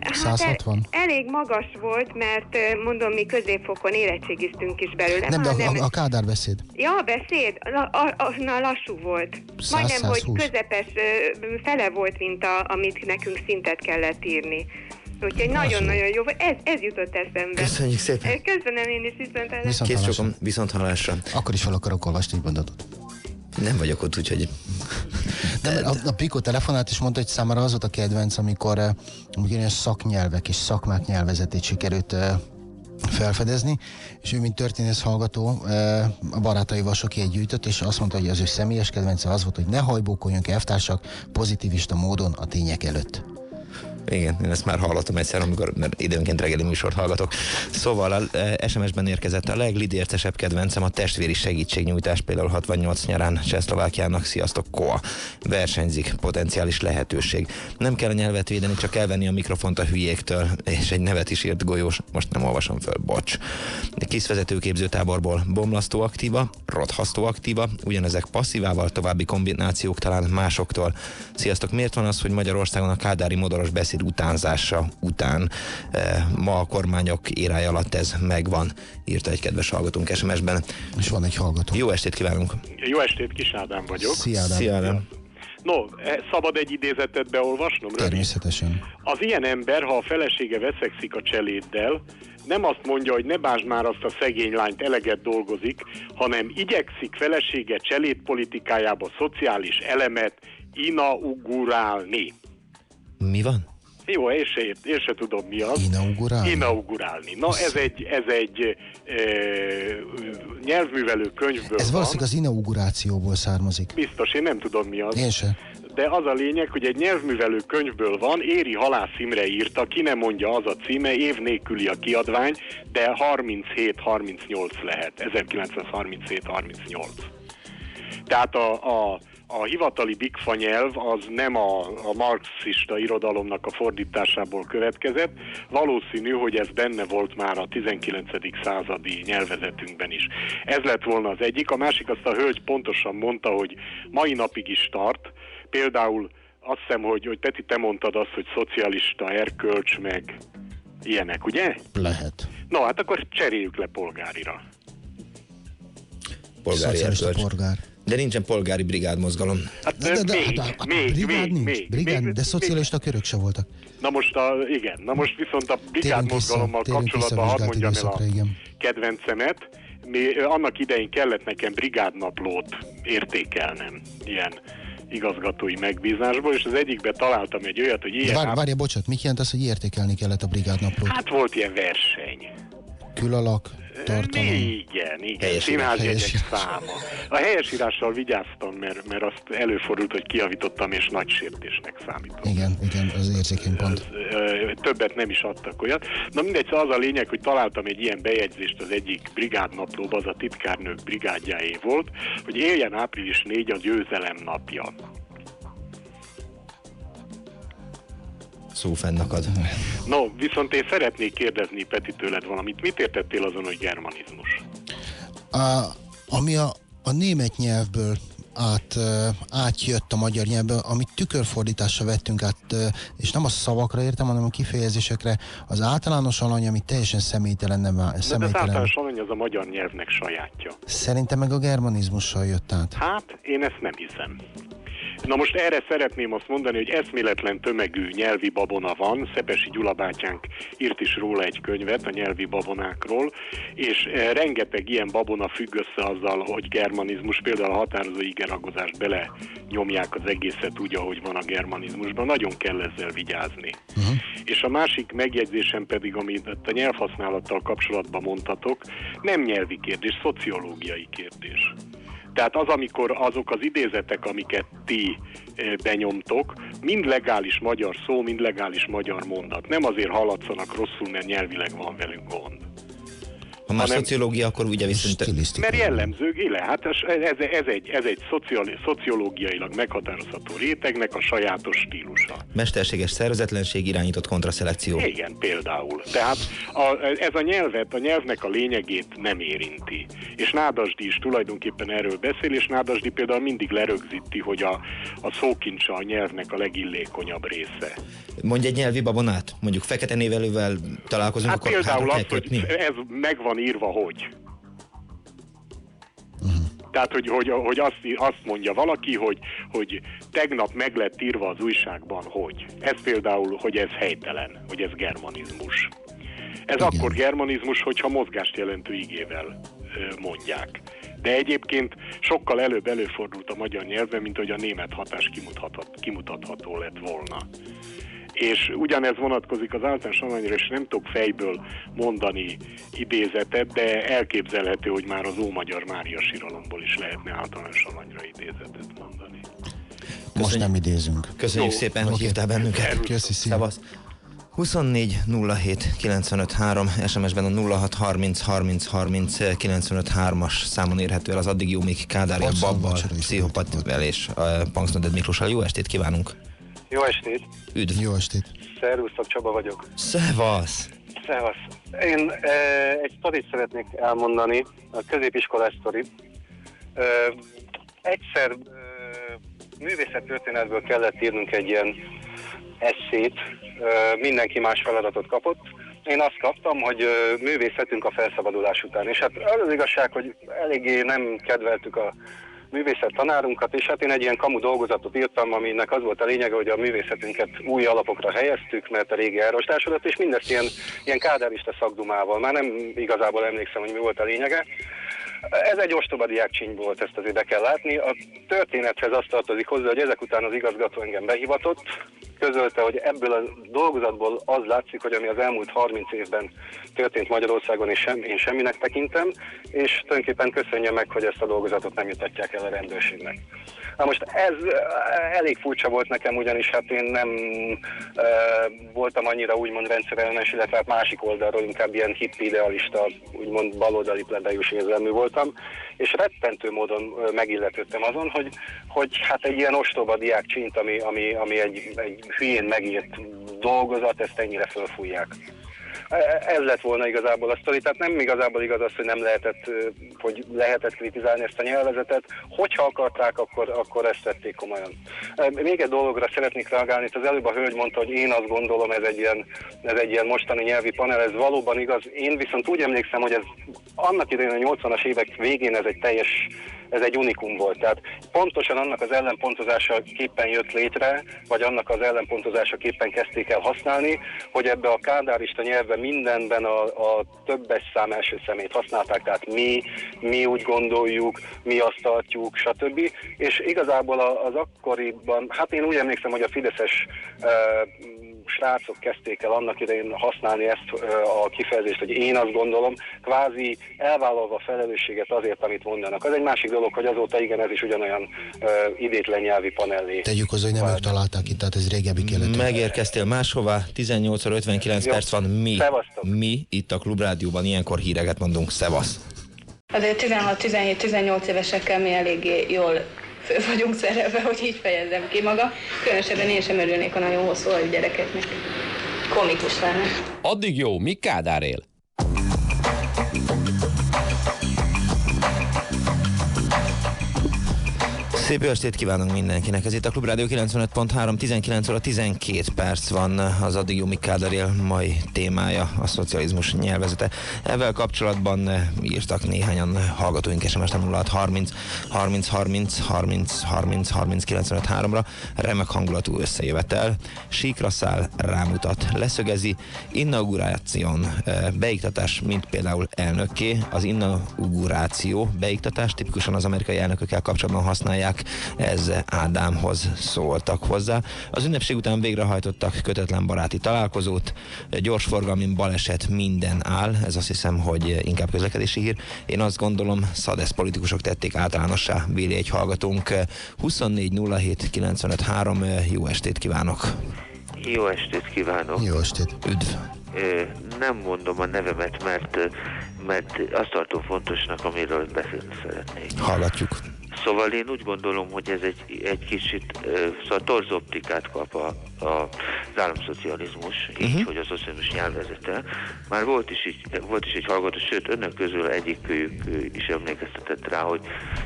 hát 160? el- elég magas volt, mert mondom, mi középfokon érettségiztünk is belőle. Nem, de a, a, a Kádár beszéd. Ja, a beszéd? Na, a, a, na lassú volt. Száz- Majdnem, hogy 120. közepes ö, fele volt, mint a, amit nekünk szintet kellett írni. Úgyhogy nagyon-nagyon jó volt. Ez, ez jutott eszembe. Köszönjük szépen. Köszönöm én is, viszont sokan, viszont hallásra. Akkor is fel akarok olvasni egy mondatot. Nem vagyok ott, úgyhogy... Nem, mert a, a Piko telefonált és mondta, hogy számára az volt a kedvenc, amikor, eh, amikor ilyen szaknyelvek és szakmák nyelvezetét sikerült eh, felfedezni, és ő, mint történész hallgató, eh, a barátaival sok ilyet gyűjtött, és azt mondta, hogy az ő személyes kedvence az volt, hogy ne hajbókoljunk elvtársak pozitivista módon a tények előtt. Igen, én ezt már hallottam egyszer, amikor mert időnként reggeli műsort hallgatok. Szóval a e, SMS-ben érkezett a leglidércesebb kedvencem a testvéri segítségnyújtás, például 68 nyarán Csehszlovákiának, sziasztok, Koa. Versenyzik, potenciális lehetőség. Nem kell a nyelvet védeni, csak elvenni a mikrofont a hülyéktől, és egy nevet is írt golyós, most nem olvasom föl, bocs. Kis vezetőképző táborból bomlasztó aktíva, rothasztó aktíva, ugyanezek passzívával, további kombinációk talán másoktól. Sziasztok, miért van az, hogy Magyarországon a kádári modoros beszéd utánzása után eh, ma a kormányok érája alatt ez megvan, írta egy kedves hallgatónk SMS-ben. És van egy hallgató. Jó estét kívánunk! Jó estét, Kis Ádám vagyok. Szia, Ádám. Szia, Ádám. No, eh, szabad egy idézetet beolvasnom? Rövid? Természetesen. Az ilyen ember, ha a felesége veszekszik a cseléddel, nem azt mondja, hogy ne básd már azt a szegény lányt, eleget dolgozik, hanem igyekszik felesége cselédpolitikájába szociális elemet inaugurálni. Mi van? Jó, én se, ért- én se tudom mi az. Inaugurálni? Inaugurálni. Na, ez egy, ez egy e, nyelvművelő könyvből Ez van. valószínűleg az inaugurációból származik. Biztos, én nem tudom mi az. Én se. De az a lényeg, hogy egy nyelvművelő könyvből van, Éri Halász Imre írta, ki nem mondja az a címe, év nélküli a kiadvány, de 37-38 lehet, 1937-38. Tehát a, a, a hivatali bigfa nyelv az nem a, a marxista irodalomnak a fordításából következett. Valószínű, hogy ez benne volt már a 19. századi nyelvezetünkben is. Ez lett volna az egyik. A másik azt a hölgy pontosan mondta, hogy mai napig is tart. Például azt hiszem, hogy, hogy Peti, te mondtad azt, hogy szocialista erkölcs, meg ilyenek, ugye? Lehet. No, hát akkor cseréljük le polgárira. Polgári Szocialista erkölcs. polgár. De nincsen polgári brigádmozgalom. Hát De, de, de, még, hát a, a még, brigád még, nincs. még, brigád, még, de szocialista körök se voltak. Na most a, igen, na most viszont a brigádmozgalommal kapcsolatban hadd mondjam el a igen. kedvencemet. Mi, annak idején kellett nekem brigádnaplót értékelnem, ilyen igazgatói megbízásból, és az egyikbe találtam egy olyat, hogy ilyen... Vár, várja, bocsánat, mit jelent az, hogy értékelni kellett a brigádnaplót? Hát volt ilyen verseny. Külalak, tartalom. Igen, igen, színházjegyek száma. A helyesírással vigyáztam, mert, mert azt előfordult, hogy kiavítottam, és nagy sértésnek számított. Igen, igen, az érzékeny pont. Ö, többet nem is adtak olyat. Na mindegy, szóval az a lényeg, hogy találtam egy ilyen bejegyzést az egyik brigádnaplóba, az a titkárnők brigádjáé volt, hogy éljen április 4 a győzelem napja. Szó fennakad. No, viszont én szeretnék kérdezni Peti tőled valamit. Mit értettél azon, hogy germanizmus? A, ami a, a német nyelvből át, átjött a magyar nyelvbe, amit tükörfordításra vettünk át, és nem a szavakra értem, hanem a kifejezésekre, az általános alany, ami teljesen személytelen, nem De az személytelen. általános alany az a magyar nyelvnek sajátja. Szerintem meg a germanizmussal jött át. Hát, én ezt nem hiszem. Na most erre szeretném azt mondani, hogy eszméletlen tömegű nyelvi babona van. Szepesi Gyula bátyánk írt is róla egy könyvet a nyelvi babonákról, és eh, rengeteg ilyen babona függ össze azzal, hogy germanizmus, például a határozó igeragozást bele nyomják az egészet úgy, ahogy van a germanizmusban. Nagyon kell ezzel vigyázni. Uh-huh. És a másik megjegyzésem pedig, amit a nyelvhasználattal kapcsolatban mondtatok, nem nyelvi kérdés, szociológiai kérdés. Tehát az, amikor azok az idézetek, amiket ti eh, benyomtok, mind legális magyar szó, mind legális magyar mondat. Nem azért haladszanak rosszul, mert nyelvileg van velünk gond. Ha már hanem- szociológia, akkor ugye viszont... Mert jellemző, ile, hát ez, ez, egy, ez egy szociali, szociológiailag meghatározható rétegnek a sajátos stílusa. Mesterséges szervezetlenség irányított kontraszelekció. Igen, például. Tehát a, ez a nyelvet, a nyelvnek a lényegét nem érinti. És Nádasdi is tulajdonképpen erről beszél, és Nádasdi például mindig lerögzíti, hogy a, a szókincsa a nyelvnek a legillékonyabb része. Mondj egy nyelvi babonát, mondjuk fekete névelővel találkozunk, Hát akkor például hátra az, kell hogy kötni. ez meg van írva, hogy. Tehát, hogy, hogy, hogy azt, azt mondja valaki, hogy, hogy tegnap meg lett írva az újságban, hogy. Ez például, hogy ez helytelen, hogy ez germanizmus. Ez Igen. akkor germanizmus, hogyha mozgást jelentő igével mondják. De egyébként sokkal előbb előfordult a magyar nyelvben, mint hogy a német hatás kimutathat, kimutatható lett volna. És ugyanez vonatkozik az általános alanyra, és nem tudok fejből mondani idézetet, de elképzelhető, hogy már az Ómagyar Mária síralomból is lehetne általános alanyra idézetet mondani. Most nem idézünk. Köszönjük Jó. szépen, hogy Oké. hívtál bennünket. Köszi, szia. Szevasz. 24 07 95 3, SMS-ben a 06 30 30 30 95 3-as számon érhető el az addig jó még Kádár Bocsánat, Babbal, Pszichopatvel és uh, Punksnoded Miklóssal. Jó estét kívánunk! Jó estét! Üdv! Jó estét! Szervusztok, Csaba vagyok. Szevasz! Szevasz! Én e, egy sztorit szeretnék elmondani, a középiskolás sztori. E, egyszer e, művészettörténetből kellett írnunk egy ilyen eszét, e, mindenki más feladatot kapott. Én azt kaptam, hogy e, művészetünk a felszabadulás után. És hát az az igazság, hogy eléggé nem kedveltük a művészet tanárunkat, és hát én egy ilyen kamu dolgozatot írtam, aminek az volt a lényege, hogy a művészetünket új alapokra helyeztük, mert a régi elrostásodott, és mindezt ilyen, ilyen kádárista szakdumával. Már nem igazából emlékszem, hogy mi volt a lényege. Ez egy ostoba diákcsíny volt, ezt azért be kell látni. A történethez azt tartozik hozzá, hogy ezek után az igazgató engem behivatott, közölte, hogy ebből a dolgozatból az látszik, hogy ami az elmúlt 30 évben történt Magyarországon, és sem, én semminek tekintem, és tulajdonképpen köszönje meg, hogy ezt a dolgozatot nem jutatják el a rendőrségnek. Na most ez elég furcsa volt nekem, ugyanis hát én nem e, voltam annyira úgymond rendszerelmes, illetve hát másik oldalról inkább ilyen hippi idealista, úgymond baloldali plebejus érzelmű voltam, és rettentő módon megilletődtem azon, hogy, hogy hát egy ilyen ostoba diákcsint, ami, ami, ami egy, egy hülyén megírt dolgozat, ezt ennyire fölfújják. Ez lett volna igazából a sztori, tehát nem igazából igaz az, hogy nem lehetett, hogy lehetett kritizálni ezt a nyelvezetet. Hogyha akarták, akkor, akkor ezt vették komolyan. E, Még egy dologra szeretnék reagálni, itt az előbb a hölgy mondta, hogy én azt gondolom, ez egy ilyen, ez egy ilyen mostani nyelvi panel, ez valóban igaz. Én viszont úgy emlékszem, hogy ez annak idején a 80-as évek végén ez egy teljes ez egy unikum volt. Tehát pontosan annak az ellenpontozása képpen jött létre, vagy annak az ellenpontozása képpen kezdték el használni, hogy ebbe a kádárista nyelvbe mindenben a, a többes szám első szemét használták, tehát mi, mi úgy gondoljuk, mi azt tartjuk, stb. És igazából az akkoriban, hát én úgy emlékszem, hogy a fideszes uh, srácok kezdték el annak idején használni ezt a kifejezést, hogy én azt gondolom, kvázi elvállalva a felelősséget azért, amit mondanak. Az egy másik dolog, hogy azóta igen, ez is ugyanolyan uh, idétlen nyelvi panellé. Tegyük hozzá, hogy nem ők találták itt, tehát ez régebbi keletű. Megérkeztél máshová, 18 óra 59 Jó. perc van, mi, Szevasztok. mi itt a Klubrádióban ilyenkor híreket mondunk, szevasz! Azért 16-17-18 évesekkel mi eléggé jól föl *laughs* vagyunk szerelve, hogy így fejezzem ki maga. Különösebben én sem örülnék a nagyon hosszú gyerekeknek. Komikus lenne. Addig jó, míg Kádár él. Szép estét kívánunk mindenkinek. Ez itt a Klubrádió 95.3, 19 óra 12 perc van az addig Jumi Kádarél mai témája, a szocializmus nyelvezete. Ezzel kapcsolatban eh, írtak néhányan hallgatóink sms 06 30 30 30 30 30 30 95 3-ra. Remek hangulatú összejövetel, síkra száll, rámutat, leszögezi, inauguráción, eh, beiktatás, mint például elnökké, az inauguráció, beiktatás tipikusan az amerikai elnökökkel kapcsolatban használják ez Ádámhoz szóltak hozzá. Az ünnepség után végrehajtottak kötetlen baráti találkozót, gyorsforgalmi baleset minden áll, ez azt hiszem, hogy inkább közlekedési hír. Én azt gondolom, szadesz politikusok tették általánossá, véli egy hallgatónk. 24 07 95 3, jó estét kívánok! Jó estét kívánok! Jó estét! Üdv! Nem mondom a nevemet, mert, mert azt tartom fontosnak, amiről beszélni szeretnék. Hallgatjuk. Szóval én úgy gondolom, hogy ez egy, egy kicsit szóval torzoptikát kap a, a, az államszocializmus, uh-huh. így, hogy a szocializmus nyelvezete. Már volt is, így, volt is egy hallgató, sőt önök közül egyikük is emlékeztetett rá, hogy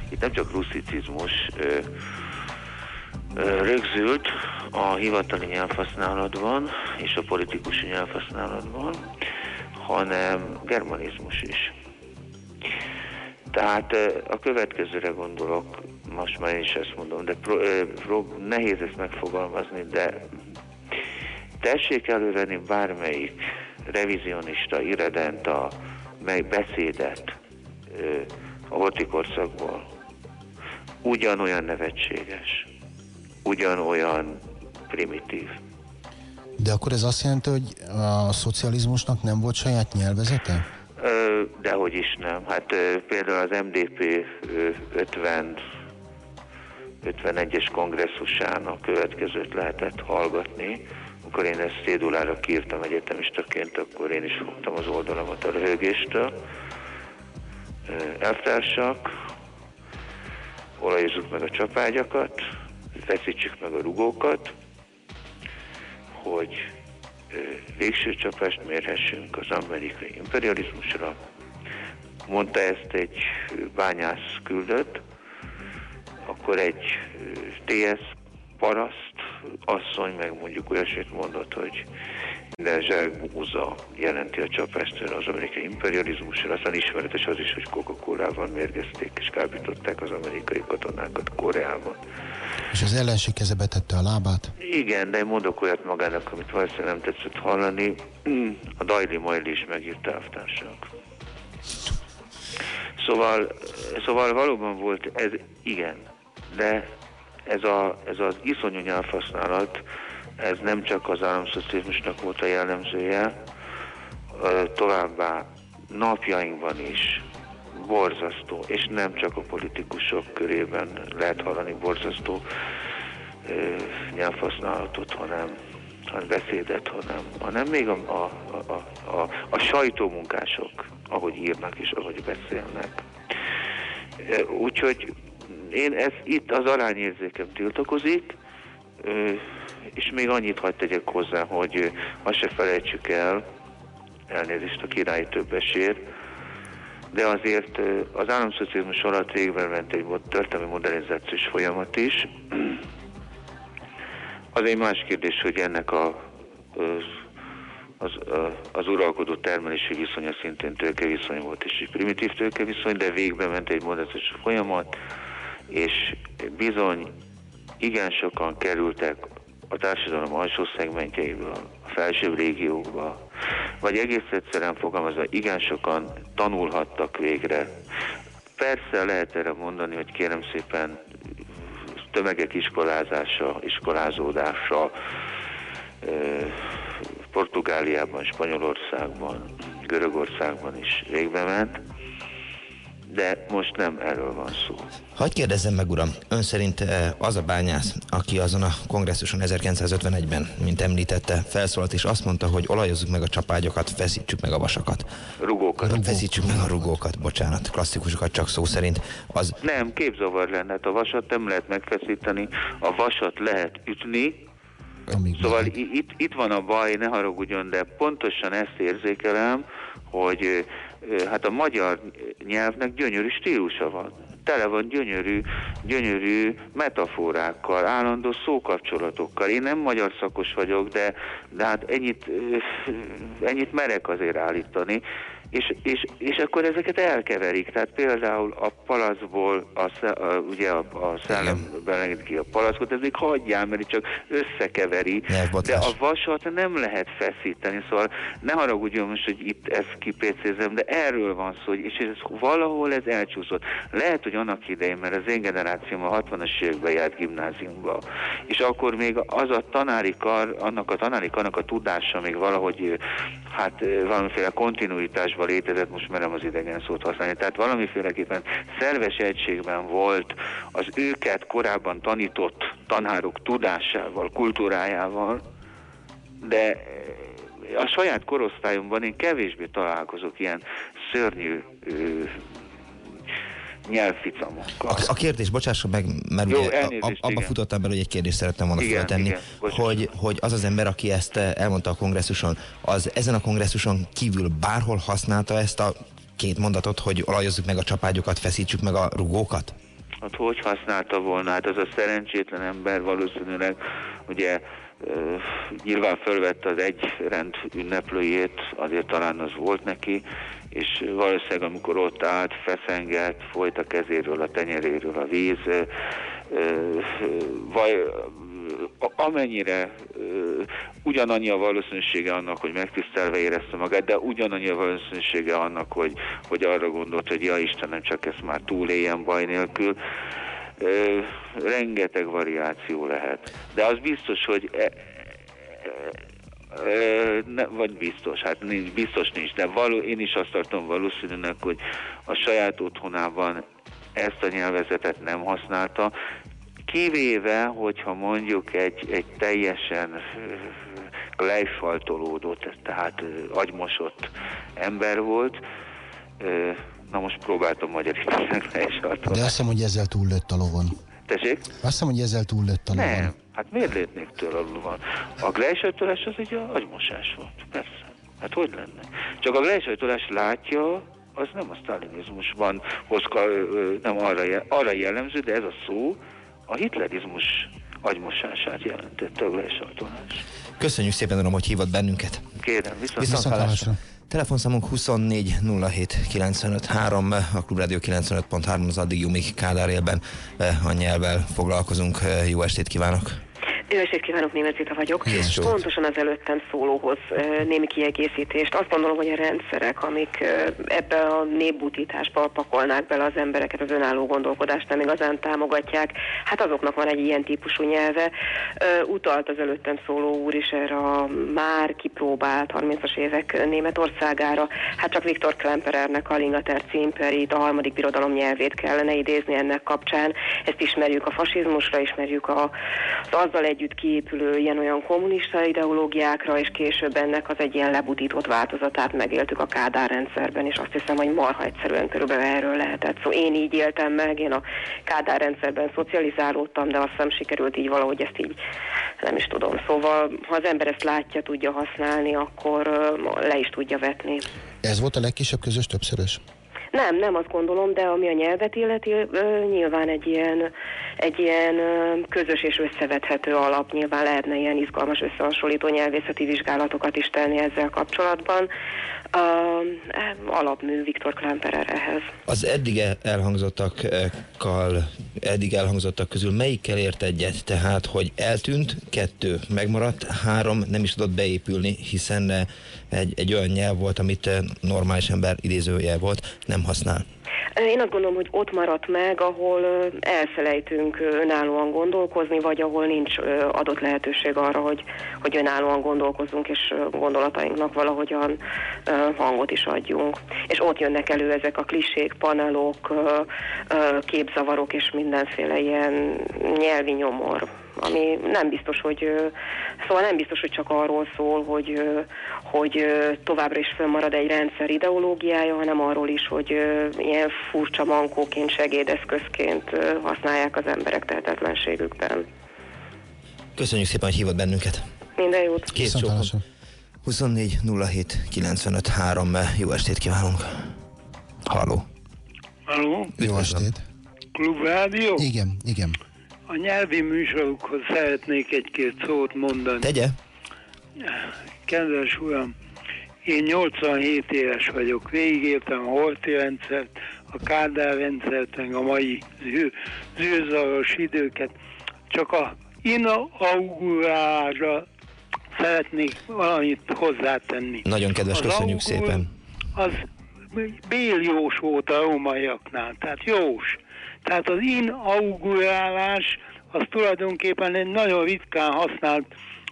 itt nem csak russzicizmus ö, ö, rögzült a hivatali nyelvhasználatban és a politikusi nyelvhasználatban, hanem germanizmus is. Tehát a következőre gondolok, most már én is ezt mondom, de pro, pro, nehéz ezt megfogalmazni, de tessék elővenni bármelyik revizionista irredent a meg beszédet a korszakból. Ugyanolyan nevetséges, ugyanolyan primitív. De akkor ez azt jelenti, hogy a szocializmusnak nem volt saját nyelvezete? Dehogy is nem. Hát például az MDP 50 51-es kongresszusán a következőt lehetett hallgatni. Amikor én ezt szédulára kírtam egyetemistaként, akkor én is fogtam az oldalamat a röhögéstől. Elvtársak, olajozzuk meg a csapágyakat, feszítsük meg a rugókat, hogy végső csapást mérhessünk az amerikai imperializmusra. Mondta ezt egy bányász küldött, akkor egy TS paraszt asszony meg mondjuk olyasmit mondott, hogy minden zsákbúza jelenti a csapást az amerikai imperializmusra, aztán ismeretes az is, hogy Coca-Colával mérgezték és kábították az amerikai katonákat Koreában. És az ellenség kezebe tette a lábát? Igen, de én mondok olyat magának, amit valószínűleg nem tetszett hallani. A Daily Mail is megírta elvtársak. Szóval, szóval valóban volt ez, igen, de ez, a, ez az iszonyú nyelvhasználat, ez nem csak az államszocializmusnak volt a jellemzője, továbbá napjainkban is borzasztó, és nem csak a politikusok körében lehet hallani borzasztó nyelvhasználatot, hanem, hanem beszédet, hanem, hanem még a, a, a, a, a sajtómunkások, ahogy írnak és ahogy beszélnek. Úgyhogy én ez itt az arányérzékem tiltakozik, és még annyit hagyd tegyek hozzá, hogy azt se felejtsük el, elnézést a királyi többesért, de azért az államszocializmus alatt végben ment egy történelmi modernizációs folyamat is. Az egy más kérdés, hogy ennek a, az, az uralkodó termelési viszonya szintén tőkeviszony volt, és egy primitív tőkeviszony, de végben ment egy modernizációs folyamat, és bizony igen sokan kerültek a társadalom alsó szegmentjeiből, a felsőbb régiókba, vagy egész egyszerűen fogalmazva, igen sokan tanulhattak végre. Persze lehet erre mondani, hogy kérem szépen tömegek iskolázása, iskolázódása Portugáliában, Spanyolországban, Görögországban is végbe ment, de most nem erről van szó. Hagy kérdezzem meg, uram, ön szerint eh, az a bányász, aki azon a kongresszuson 1951-ben, mint említette, felszólalt és azt mondta, hogy olajozzuk meg a csapágyokat, feszítsük meg a vasakat. Rugókat. Rugó. Feszítsük meg a rugókat, bocsánat, klasszikusokat csak szó szerint. Az... Nem, képzavar lenne, hát a vasat nem lehet megfeszíteni, a vasat lehet ütni, Amíg szóval itt, itt van a baj, ne haragudjon, de pontosan ezt érzékelem, hogy hát a magyar nyelvnek gyönyörű stílusa van. tele van gyönyörű, gyönyörű metaforákkal, állandó szókapcsolatokkal. Én nem magyar szakos vagyok, de, de hát ennyit, ennyit merek azért állítani, és, és, és akkor ezeket elkeverik. Tehát például a palacból, a, a, ugye a, a szellem belegít ki a palackot, ez még hagyjál, mert csak összekeveri, de a vasat nem lehet feszíteni, szóval ne haragudjon most, hogy itt ezt kipécézem, de erről van szó, és ez, valahol ez elcsúszott. Lehet, hogy annak idején, mert az én generációm a 60-as években járt gimnáziumba, és akkor még az a tanári kar, annak a tanári karnak a tudása még valahogy hát valamiféle kontinuitásban létezett, most merem az idegen szót használni, tehát valamiféleképpen szerves egységben volt az őket korábban tanított tanárok tudásával, kultúrájával, de a saját korosztályomban én kevésbé találkozok ilyen szörnyű nyelvficamokkal. A, a kérdés, bocsásson meg, mert Jó, ugye elnézést, a, abba igen. futottam bele, hogy egy kérdést szerettem volna Igen, feltenni, igen, bocsánat. hogy, hogy az az ember, aki ezt eh, elmondta a kongresszuson, az ezen a kongresszuson kívül bárhol használta ezt a két mondatot, hogy olajozzuk meg a csapágyokat, feszítsük meg a rugókat? Hát hogy használta volna? Hát az a szerencsétlen ember valószínűleg ugye ö, nyilván fölvette az egy rend ünneplőjét, azért talán az volt neki, és valószínűleg amikor ott állt, feszengett, folyt a kezéről, a tenyeréről a víz, vaj, amennyire ugyanannyi a valószínűsége annak, hogy megtisztelve érezte magát, de ugyanannyi a valószínűsége annak, hogy, hogy arra gondolt, hogy ja Istenem, csak ezt már túléljen baj nélkül. Ö, rengeteg variáció lehet. De az biztos, hogy e, Ö, ne, vagy biztos, hát nincs, biztos nincs, de való, én is azt tartom valószínűnek, hogy a saját otthonában ezt a nyelvezetet nem használta, kivéve, hogyha mondjuk egy, egy teljesen lejfaltolódott, tehát agymosott ember volt, na most próbáltam magyarítani *laughs* lejfaltolódott. De azt hiszem, hogy ezzel túllőtt a lovon. Tessék? Azt hiszem, hogy ezzel túllőtt a lovon. Nem, hát miért lépnék tőle alulvan? A glejsajtolás az egy agymosás volt, persze. Hát hogy lenne? Csak a glejsajtolás látja, az nem a sztalinizmusban hozka, nem arra, arra jellemző, de ez a szó a hitlerizmus agymosását jelentette a glejsajtolás. Köszönjük szépen, uram, hogy hívott bennünket. Kérem, viszont, Viszont hallásra. Telefonszámunk 24 07 95 3, a Klubrádió 95.3 az addig Jumik Kádár élben a nyelvvel foglalkozunk. Jó estét kívánok! Jó estét kívánok, Németh Zita vagyok. Jó. Pontosan az előttem szólóhoz némi kiegészítést. Azt gondolom, hogy a rendszerek, amik ebbe a népbutításba pakolnák bele az embereket, az önálló gondolkodást nem igazán támogatják, hát azoknak van egy ilyen típusú nyelve. Utalt az előttem szóló úr is erre a már kipróbált 30-as évek Németországára. Hát csak Viktor Klemperernek a Lingater címperit, a harmadik birodalom nyelvét kellene idézni ennek kapcsán. Ezt ismerjük a fasizmusra, ismerjük a, az azzal együtt kiépülő ilyen-olyan kommunista ideológiákra, és később ennek az egy ilyen lebutított változatát megéltük a Kádár rendszerben, és azt hiszem, hogy marha egyszerűen körülbelül erről lehetett. Szóval én így éltem meg, én a Kádár rendszerben szocializálódtam, de azt hiszem sikerült így valahogy ezt így, nem is tudom. Szóval, ha az ember ezt látja, tudja használni, akkor le is tudja vetni. Ez volt a legkisebb közös többszörös? Nem, nem azt gondolom, de ami a nyelvet illeti, nyilván egy ilyen, egy ilyen közös és összevethető alap. Nyilván lehetne ilyen izgalmas összehasonlító nyelvészeti vizsgálatokat is tenni ezzel kapcsolatban. Uh, alapmű Viktor Klemperer ehhez. Az eddig elhangzottakkal, eddig elhangzottak közül melyikkel ért egyet? Tehát, hogy eltűnt, kettő megmaradt, három nem is tudott beépülni, hiszen eh, egy, egy olyan nyelv volt, amit eh, normális ember idézője volt, nem használ. Én azt gondolom, hogy ott maradt meg, ahol elfelejtünk önállóan gondolkozni, vagy ahol nincs adott lehetőség arra, hogy, hogy önállóan gondolkozunk, és gondolatainknak valahogyan hangot is adjunk. És ott jönnek elő ezek a klisék, panelok, képzavarok és mindenféle ilyen nyelvi nyomor ami nem biztos, hogy szóval nem biztos, hogy csak arról szól, hogy, hogy továbbra is fönnmarad egy rendszer ideológiája, hanem arról is, hogy ilyen furcsa mankóként, segédeszközként használják az emberek tehetetlenségükben. Köszönjük szépen, hogy hívott bennünket. Minden jót! Két csókon. 24 07 95 3, jó estét kívánunk. Halló. Halló? Jó estét. Klubrádió? Igen, igen. A nyelvi műsorukhoz szeretnék egy-két szót mondani. Tegye. Kedves uram, én 87 éves vagyok, végigéltem a Horti rendszert, a Kádár rendszert, meg a mai zű, zűrzaros időket. Csak a inaugurálásra szeretnék valamit hozzátenni. Nagyon kedves, Az köszönjük augul- szépen. Az béljós volt a rómaiaknál, tehát jós. Tehát az inaugurálás az tulajdonképpen egy nagyon ritkán használt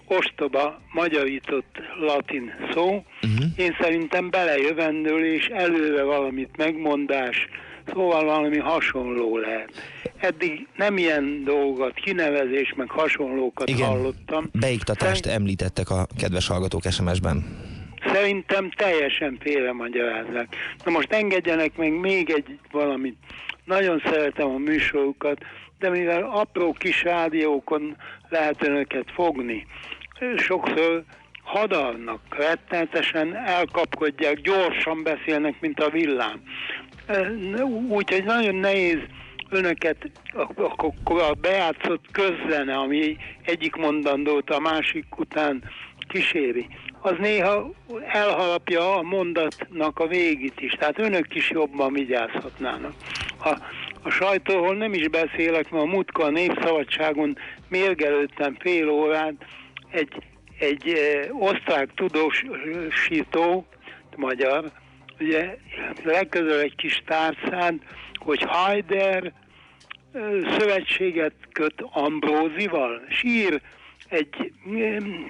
ostoba, magyarított latin szó. Uh-huh. Én szerintem belejövendőlés, előre valamit megmondás, szóval valami hasonló lehet. Eddig nem ilyen dolgokat, kinevezés, meg hasonlókat Igen. hallottam. Beiktatást említettek a kedves hallgatók SMS-ben. Szerintem teljesen félre magyarázzák. Na most engedjenek meg még egy valamit. Nagyon szeretem a műsorukat, de mivel apró kis rádiókon lehet önöket fogni, sokszor hadarnak, rettenetesen elkapkodják, gyorsan beszélnek, mint a villám. Úgyhogy nagyon nehéz önöket akkor a bejátszott közzene, ami egyik mondandót a másik után kíséri, az néha elharapja a mondatnak a végét is. Tehát önök is jobban vigyázhatnának. Ha a sajtóról nem is beszélek, mert a múltkor a Népszabadságon mérgelődtem fél órát egy, egy eh, osztrák tudósító, magyar, ugye legközelebb egy kis tárcán, hogy Haider ö, szövetséget köt Ambrózival, sír egy, mm,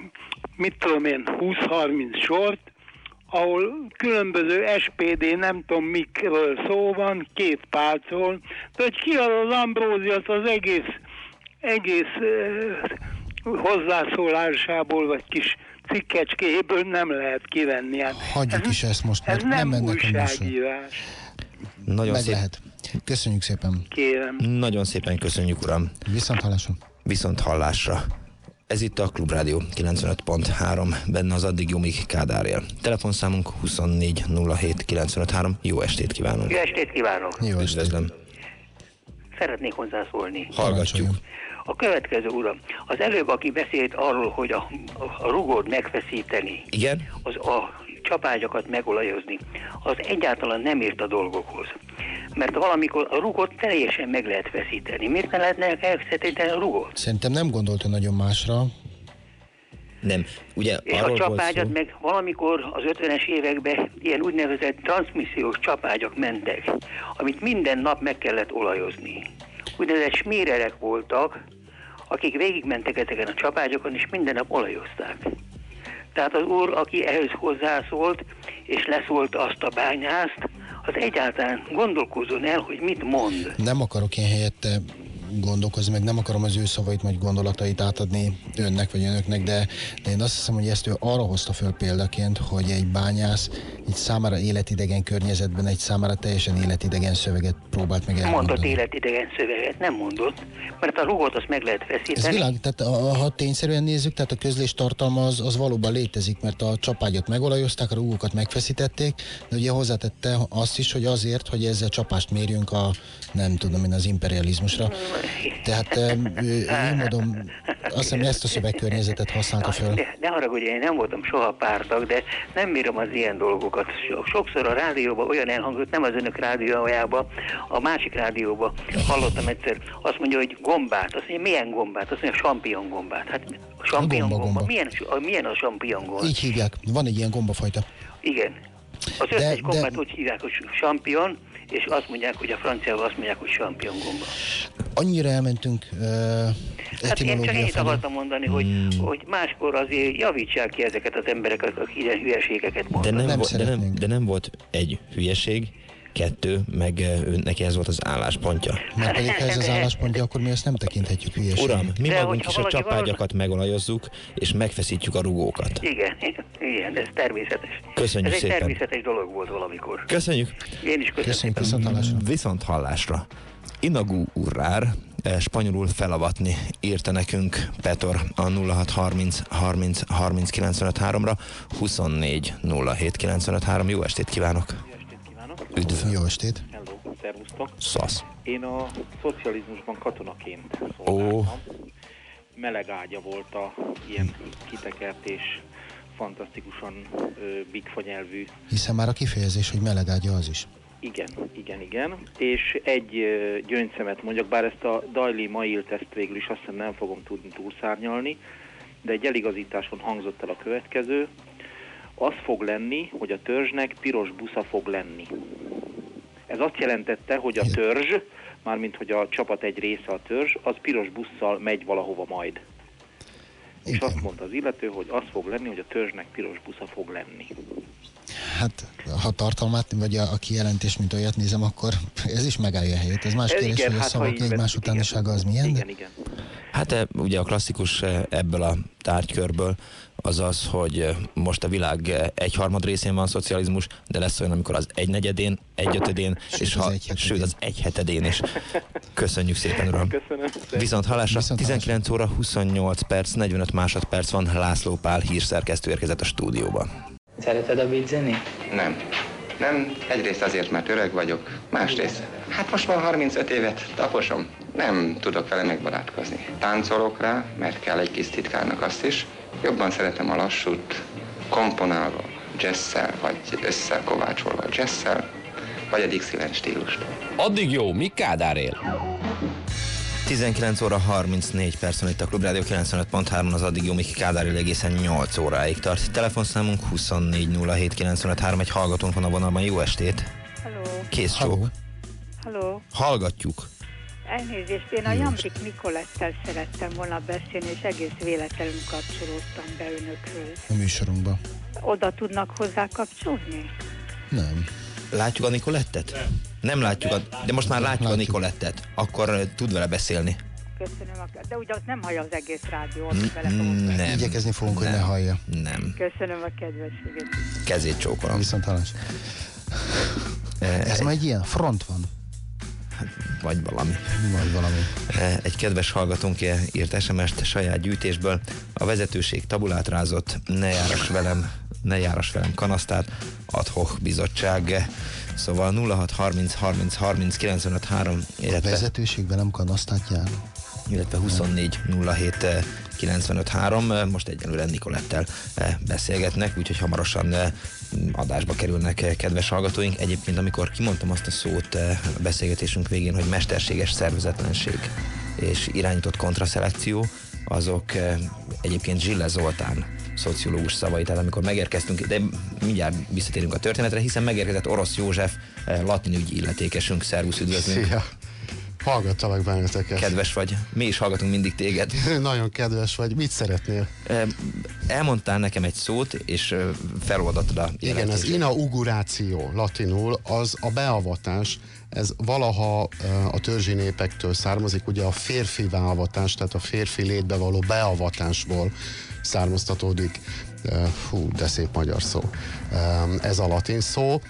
mit tudom én, 20-30 sort, ahol különböző SPD, nem tudom mikről szó van, két pártról, de hogy ki az az Ambrózi, az egész, egész hozzászólásából, vagy kis cikkecskéből nem lehet kivenni. Hát Hagyjuk is ezt most, ez mert nem, nem ennek a műsor. újságírás. Nagyon Meg szép. lehet. Köszönjük szépen. Kérem. Nagyon szépen köszönjük, uram. Viszont hallásra. Viszont hallásra. Ez itt a Klubrádió 95.3, benne az addig Jumik Kádár él. Telefonszámunk 24 07 953. Jó estét kívánunk! Jó estét kívánok! Jó Üdvözlöm! Szeretnék hozzászólni. Hallgatjuk. A következő uram, az előbb, aki beszélt arról, hogy a, a rugót megfeszíteni, Igen? az a csapágyakat megolajozni, az egyáltalán nem ért a dolgokhoz. Mert valamikor a rugót teljesen meg lehet feszíteni. Miért ne lehetne elfeszíteni a rugót? Szerintem nem gondolta nagyon másra. Nem. Ugye És a csapágyat meg valamikor az 50-es években ilyen úgynevezett transmissziós csapágyak mentek, amit minden nap meg kellett olajozni. Úgynevezett smírerek voltak, akik végigmentek ezeken a csapágyakon, és minden nap olajozták. Tehát az úr, aki ehhez hozzászólt, és leszólt azt a bányászt, az egyáltalán gondolkozzon el, hogy mit mond. Nem akarok én helyette gondolkozni, meg nem akarom az ő szavait, vagy gondolatait átadni önnek, vagy önöknek, de, de én azt hiszem, hogy ezt ő arra hozta föl példaként, hogy egy bányász egy számára életidegen környezetben egy számára teljesen életidegen szöveget próbált meg elmondani. Mondott életidegen szöveget, nem mondott, mert a rugót azt meg lehet Ez feszíteni. világ, tehát a- ha tényszerűen nézzük, tehát a közlés tartalma az, az valóban létezik, mert a csapágyat megolajozták, a rugókat megfeszítették, de ugye hozzátette azt is, hogy azért, hogy ezzel csapást mérjünk a, nem tudom én, az imperializmusra. Tehát én mondom, azt hiszem ezt a szövegkörnyezetet használta föl. Ne, ne haragudj, én nem voltam soha pártag, de nem bírom az ilyen dolgokat. So- Sokszor a rádióban olyan elhangzott, nem az önök rádiójában, a másik rádióban hallottam egyszer, azt mondja, hogy gombát. Azt mondja, milyen gombát? Azt mondja, champignon gombát. Hát a champignon gomba, gomba, gomba. Milyen, a, milyen a champignon gomba? Így hívják, van egy ilyen gombafajta. Igen. Az De- összes de- gombát úgy hívják, hogy champignon, és azt mondják, hogy a franciával azt mondják, hogy champignon gomba. Annyira elmentünk uh, Hát én csak ennyit akartam mondani, hogy, hogy máskor azért javítsák ki ezeket az embereket, akik ilyen hülyeségeket De mondanak. nem, vo- de, nem, de nem volt egy hülyeség, kettő, meg eh, ő, neki ez volt az álláspontja. Mert pedig ha ez az álláspontja, akkor mi ezt nem tekinthetjük hülyeségnek. Uram, mi De magunk is a csapágyakat megolajozzuk, és megfeszítjük a rugókat. Igen, igen, ez természetes. Köszönjük ez egy szépen. természetes dolog volt valamikor. Köszönjük! Én is köszönöm. Köszönjük, viszont hallásra. Viszont hallásra. Inagú urrár, eh, spanyolul felavatni, írta nekünk Petor a 0630 30 30 95 ra 24 07 95 3. Jó estét kívánok! Üdv! Jó estét! Szervusztok. Szasz. Én a szocializmusban katonaként szolgáltam. Meleg ágya volt a ilyen kitekert és fantasztikusan ö, bigfa nyelvű Hiszen már a kifejezés, hogy melegágya az is. Igen, igen, igen. És egy ö, gyöngyszemet mondjak, bár ezt a Daily Mail teszt végül is azt hiszem nem fogom tudni túlszárnyalni, de egy eligazításon hangzott el a következő. Az fog lenni, hogy a törzsnek piros busza fog lenni. Ez azt jelentette, hogy a törzs, mármint hogy a csapat egy része a törzs, az piros busszal megy valahova majd. És azt mondta az illető, hogy az fog lenni, hogy a törzsnek piros busza fog lenni. Hát, ha tartalmát, vagy a, a kijelentést, mint olyat nézem, akkor ez is megállja a helyét. Ez más Ez kérdés, igen, hogy a hát, szavak egymás utánisága az milyen. Igen, igen. Hát e, ugye a klasszikus e, ebből a tárgykörből az az, hogy e, most a világ e, egyharmad részén van szocializmus, de lesz olyan, amikor az egynegyedén, egyötödén, és ha, sőt az egyhetedén is. Köszönjük szépen, uram. Köszönöm. Viszont hallásra 19 óra 28 perc, 45 másodperc van, László Pál hírszerkesztő érkezett a stúdióba. Szereted a beat? Nem. Nem, egyrészt azért, mert öreg vagyok, másrészt, hát most már 35 évet taposom, nem tudok vele megbarátkozni. Táncolok rá, mert kell egy kis titkárnak azt is, jobban szeretem a lassút, komponálva, jazzszel, vagy összekovácsolva jazzszel, vagy a Dixieland stílust. Addig jó, mi Kádár él? 19 óra 34 perc van itt a Klubrádió 95.3 az addig jó Miki Kádár él egészen 8 óráig tart. Telefonszámunk 2407953, egy hallgatónk van a vonalban. Jó estét! Halló. Kész csók. Halló. Hallgatjuk. Elnézést, én a Jambrik Nikolettel szerettem volna beszélni, és egész véletlenül kapcsolódtam be önökhöz. A műsorunkba. Oda tudnak hozzá kapcsolni? Nem. Látjuk a Nikolettet? Nem. Nem látjuk, a, de most már látjuk, a Nikolettet. Akkor tud vele beszélni. Köszönöm, a, de ugye ott nem hallja az egész rádió, amit vele Nem. Igyekezni fogunk, hogy ne hallja. Nem. Köszönöm a kedvességet. Kezét csókolom. Viszont hallás. Ez már egy ilyen front van. Vagy valami. Vagy valami. Egy kedves hallgatónk írt SMS-t saját gyűjtésből. A vezetőség tabulát rázott, ne járas velem, ne járas velem kanasztát, adhok bizottság. Szóval 06 30 30 30 95 3, A illetve, vezetőség velem kanasztát jár. illetve 24 07 95 3. Most egyelőre Nikolettel eh, beszélgetnek, úgyhogy hamarosan eh, adásba kerülnek eh, kedves hallgatóink. Egyébként, amikor kimondtam azt a szót eh, a beszélgetésünk végén, hogy mesterséges szervezetlenség és irányított kontraszelekció, azok eh, egyébként Zsille Zoltán szociológus szavai, tehát amikor megérkeztünk, de mindjárt visszatérünk a történetre, hiszen megérkezett Orosz József, latin ügyi illetékesünk, szervusz, üdvözlünk. Szia! Hallgattalak benneteket. Kedves vagy, mi is hallgatunk mindig téged. *laughs* Nagyon kedves vagy. Mit szeretnél? Elmondtál nekem egy szót, és felolvatottad a Igen, az inauguráció latinul, az a beavatás, ez valaha a törzsi népektől származik, ugye a férfi beavatás, tehát a férfi létbe való beavatásból származtatódik. Fú, de szép magyar szó. Ez a latin szó.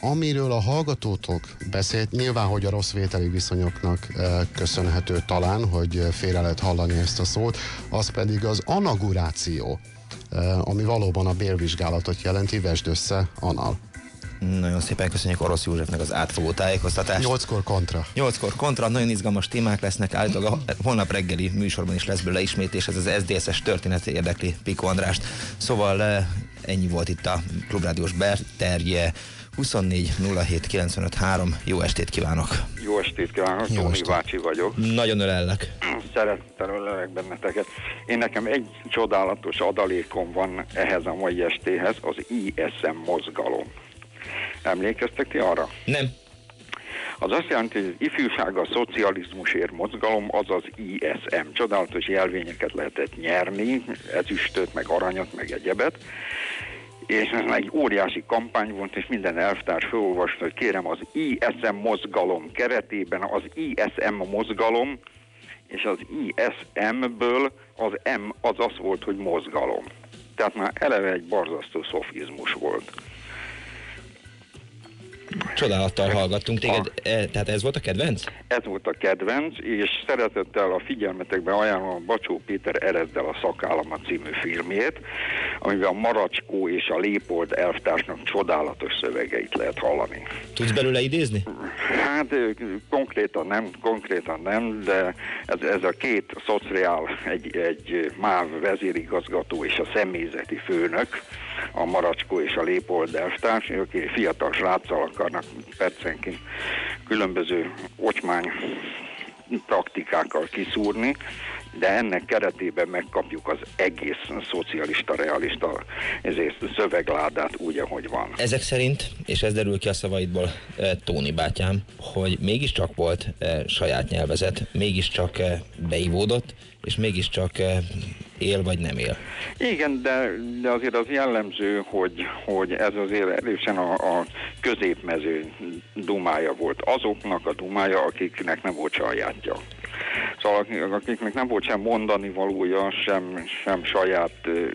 Amiről a hallgatótok beszélt, nyilván, hogy a rossz vételi viszonyoknak köszönhető talán, hogy félre lehet hallani ezt a szót, az pedig az anaguráció, ami valóban a bérvizsgálatot jelenti, vesd össze, anal. Nagyon szépen köszönjük Orosz Józsefnek az átfogó tájékoztatást. Nyolckor kontra. Nyolckor kontra, nagyon izgalmas témák lesznek, állítólag a holnap reggeli műsorban is lesz belőle ismétés, ez az SZDSZ-es történet érdekli Piko Andrást. Szóval eh, ennyi volt itt a Klubrádiós berterje, 24 07 95 3. Jó estét kívánok! Jó estét kívánok, Jó Tóni estét. bácsi vagyok. Nagyon ölellek. Szeretettel ölelek benneteket. Én nekem egy csodálatos adalékom van ehhez a mai estéhez, az ISM mozgalom. Emlékeztek ti arra? Nem. Az azt jelenti, hogy az ifjúság a szocializmusért mozgalom, az az ISM. Csodálatos jelvényeket lehetett nyerni, ezüstöt, meg aranyat, meg egyebet. És ez egy óriási kampány volt, és minden elvtárs felolvasta, hogy kérem az ISM mozgalom keretében az ISM mozgalom, és az ISM-ből az M az az volt, hogy mozgalom. Tehát már eleve egy barzasztó szofizmus volt. Csodálattal hallgattunk téged, e, tehát ez volt a kedvenc? Ez volt a kedvenc, és szeretettel a figyelmetekbe ajánlom a Bacsó Péter Ereddel a szakállama című filmjét, amiben a Maracskó és a Lépold elvtársnak csodálatos szövegeit lehet hallani. Tudsz belőle idézni? Hát konkrétan nem, konkrétan nem, de ez, ez a két szociál, egy, egy MÁV vezérigazgató és a személyzeti főnök, a Maracskó és a Lépold elvtárs, ők fiatal sráccal akarnak percenként különböző ocsmány praktikákkal kiszúrni, de ennek keretében megkapjuk az egész szocialista, realista ezért szövegládát úgy, ahogy van. Ezek szerint, és ez derül ki a szavaidból, eh, Tóni bátyám, hogy mégiscsak volt eh, saját nyelvezet, mégiscsak eh, beivódott, és mégiscsak él vagy nem él. Igen, de, de azért az jellemző, hogy, hogy ez azért erősen a, a középmező dumája volt. Azoknak a dumája, akiknek nem volt sajátja. Szóval akiknek nem volt sem mondani valója, sem, sem saját ö,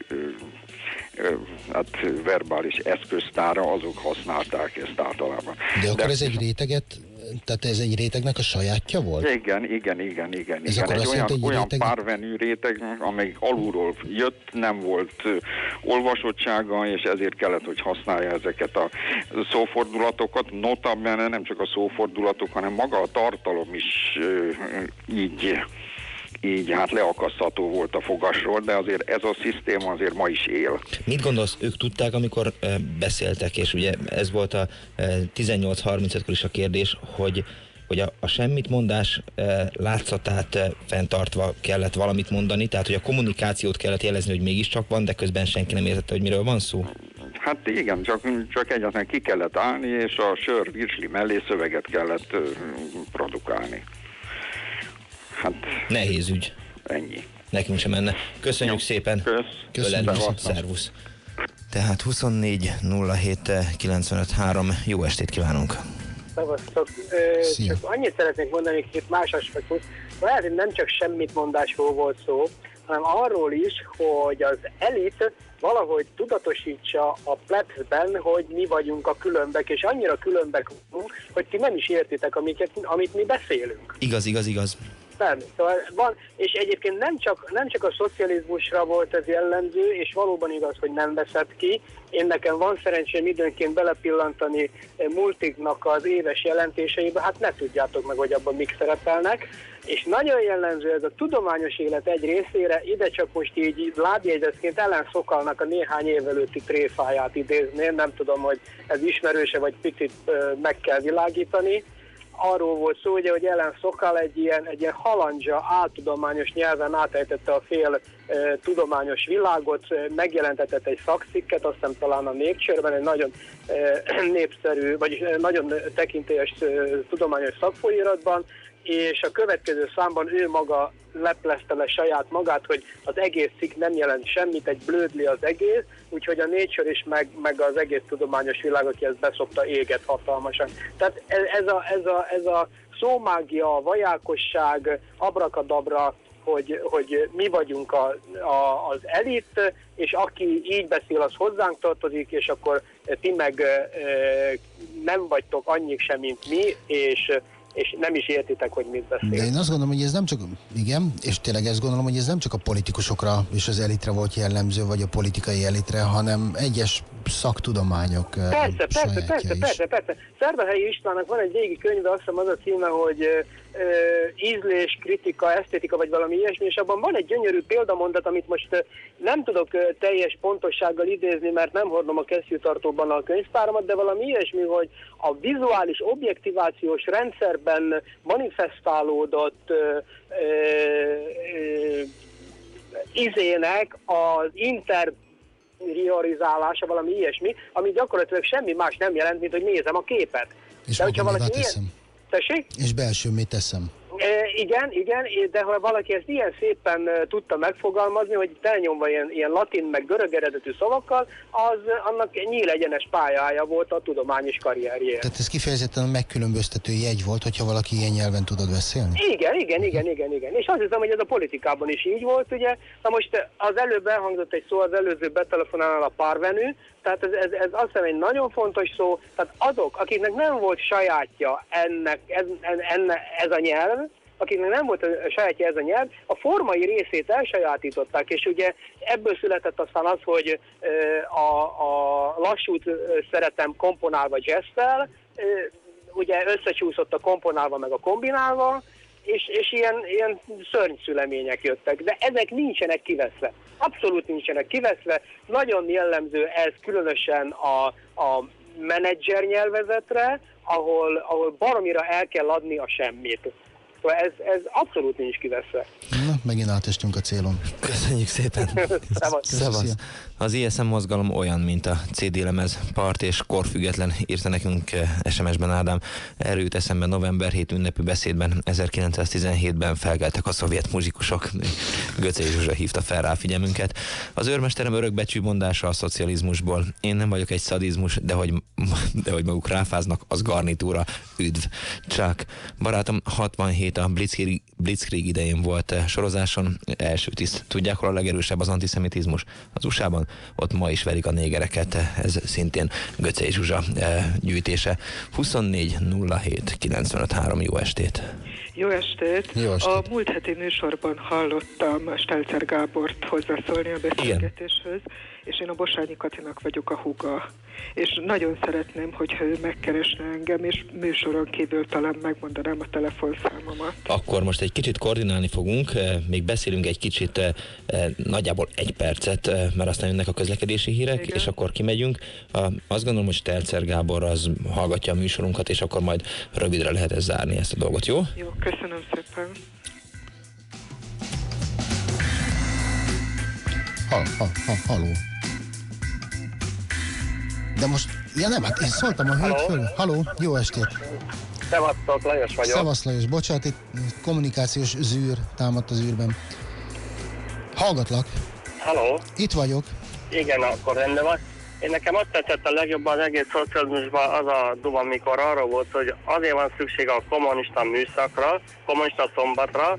ö, hát verbális eszköztára, azok használták ezt általában. De akkor De, ez egy réteget tehát ez egy rétegnek a sajátja volt? Igen, igen, igen, igen. Ez igen. Akkor egy olyan, jelenti, olyan réteg... párvenű réteg, amely alulról jött, nem volt uh, olvasottsága, és ezért kellett, hogy használja ezeket a szófordulatokat. Notabene nem csak a szófordulatok, hanem maga a tartalom is uh, így így hát leakasztható volt a fogasról, de azért ez a szisztéma azért ma is él. Mit gondolsz, ők tudták, amikor beszéltek, és ugye ez volt a e, 18.35-kor is a kérdés, hogy hogy a, a semmit mondás e, látszatát e, fenntartva kellett valamit mondani, tehát hogy a kommunikációt kellett jelezni, hogy mégiscsak van, de közben senki nem értette, hogy miről van szó? Hát igen, csak, csak egyáltalán ki kellett állni, és a sör virsli mellé szöveget kellett uh, produkálni. Hát... Nehéz ügy. Ennyi. Nekünk sem menne. Köszönjük Jó. szépen. Kösz. Köszönjük. Szervusz. Tehát 24 07 95 3. Jó estét kívánunk. Szevasztok. Csak annyit szeretnék mondani, hogy két más aspektus. Lehet, hogy nem csak semmit mondásról volt szó, hanem arról is, hogy az elit valahogy tudatosítsa a plebsben, hogy mi vagyunk a különbek, és annyira különbek vagyunk, hogy ti nem is értitek, amiket, amit mi beszélünk. Igaz, igaz, igaz. Nem. Szóval van, és egyébként nem csak, nem csak a szocializmusra volt ez jellemző, és valóban igaz, hogy nem veszett ki. Én nekem van szerencsém időnként belepillantani multiknak az éves jelentéseibe, hát ne tudjátok meg, hogy abban mik szerepelnek. És nagyon jellemző ez a tudományos élet egy részére, ide csak most így lábjegyzetként ellen szokalnak a néhány év előtti tréfáját idézném, nem tudom, hogy ez ismerőse, vagy picit meg kell világítani arról volt szó, ugye, hogy Ellen Szokal egy ilyen, egy ilyen halandzsa, áltudományos nyelven átejtette a fél e, tudományos világot, megjelentetett egy szakcikket, azt hiszem talán a Nature-ben, egy nagyon e, *clears throat* népszerű, vagyis nagyon tekintélyes e, tudományos szakfolyiratban, és a következő számban ő maga leplezte le saját magát, hogy az egész cikk nem jelent semmit, egy blödli az egész, úgyhogy a Nature is, meg, meg az egész tudományos világ, aki ezt beszokta, éget hatalmasan. Tehát ez a, ez a, ez a szómágia, a vajákosság, abrakadabra, hogy, hogy mi vagyunk a, a, az elit, és aki így beszél, az hozzánk tartozik, és akkor ti meg e, nem vagytok annyik sem, mint mi, és és nem is értitek, hogy mit beszél. De én azt gondolom, hogy ez nem csak, igen, és tényleg ezt gondolom, hogy ez nem csak a politikusokra és az elitre volt jellemző, vagy a politikai elitre, hanem egyes szaktudományok Persze, persze, persze, is. persze, persze. Szerdahelyi Istvánnak van egy régi könyve, azt hiszem az a címe, hogy ízlés, kritika, esztétika, vagy valami ilyesmi, és abban van egy gyönyörű példamondat, amit most nem tudok teljes pontossággal idézni, mert nem hordom a kesztyűtartóban a könyvtáramat, de valami ilyesmi, hogy a vizuális objektivációs rendszerben manifestálódott ö, ö, ö, izének az inter priorizálása, valami ilyesmi, ami gyakorlatilag semmi más nem jelent, mint hogy nézem a képet. És De hogyha valaki ilyen, Tessék? És belső mit teszem? E, Igen, igen, de ha valaki ezt ilyen szépen tudta megfogalmazni, hogy telnyomva ilyen, ilyen latin meg görög eredetű szavakkal, az annak nyílegyenes pályája volt a tudományos karrierje. Tehát ez kifejezetten a megkülönböztető jegy volt, hogyha valaki ilyen nyelven tudod beszélni? Igen, igen, igen, igen, igen. És azt hiszem, hogy ez a politikában is így volt, ugye. Na most az előbb elhangzott egy szó az előző betelefonálnál a parvenű, tehát ez, ez, ez azt hiszem egy nagyon fontos szó, tehát azok, akiknek nem volt sajátja ennek, ez, enne, ez a nyelv, akiknek nem volt sajátja ez a nyelv, a formai részét elsajátították, és ugye ebből született aztán az, hogy a, a lassút szeretem komponálva jazztel, ugye összecsúszott a komponálva meg a kombinálva, és, és ilyen, ilyen szörnyszülemények jöttek, de ezek nincsenek kiveszve. Abszolút nincsenek kiveszve. Nagyon jellemző ez különösen a, a menedzser nyelvezetre, ahol, ahol baromira el kell adni a semmit. Szóval ez, ez abszolút nincs kiveszve. Na, megint átestünk a célon. Köszönjük szépen. *laughs* Szevasz. Az ISM mozgalom olyan, mint a CD lemez, part és korfüggetlen, írta nekünk SMS-ben Ádám. Erőt eszembe november 7 ünnepi beszédben 1917-ben felgeltek a szovjet muzsikusok. Göcé Zsuzsa hívta fel rá figyelmünket. Az őrmesterem örökbecsű mondása a szocializmusból. Én nem vagyok egy szadizmus, de hogy, de hogy maguk ráfáznak, az garnitúra. Üdv. Csak. Barátom 67 a Blitzkrieg, Blitzkrieg idején volt sorozáson. Első tiszt. Tudják, hol a legerősebb az antiszemitizmus? Az USA-ban ott ma is verik a négereket, ez szintén Göcé Zsuzsa eh, gyűjtése. 24 07 95 3, jó estét! Jó estét! Jó estét. A múlt heti műsorban hallottam Stelzer Gábort hozzászólni a beszélgetéshez, és én a Bosányi Katinak vagyok a huga. És nagyon szeretném, hogyha ő megkeresne engem, és műsoron kívül talán megmondanám a telefonszámomat. Akkor most egy kicsit koordinálni fogunk, eh, még beszélünk egy kicsit, eh, eh, nagyjából egy percet, mert aztán jönnek a közlekedési hírek, Igen. és akkor kimegyünk. Azt gondolom, hogy Stelcer Gábor az hallgatja a műsorunkat, és akkor majd rövidre lehet ez zárni ezt a dolgot, jó? Jó, köszönöm szépen. Ha, ha, ha, haló. De most, ja nem, hát én szóltam a hölgy föl. Haló, jó estét. Szevasztok, Lajos vagyok. Szevasz Lajos, bocsánat, itt kommunikációs zűr támadt az űrben. Hallgatlak. Halló. Itt vagyok. Igen, akkor rendben van. Én nekem azt tetszett a legjobban az egész szocializmusban az a duma, amikor arra volt, hogy azért van szükség a kommunista műszakra, kommunista szombatra,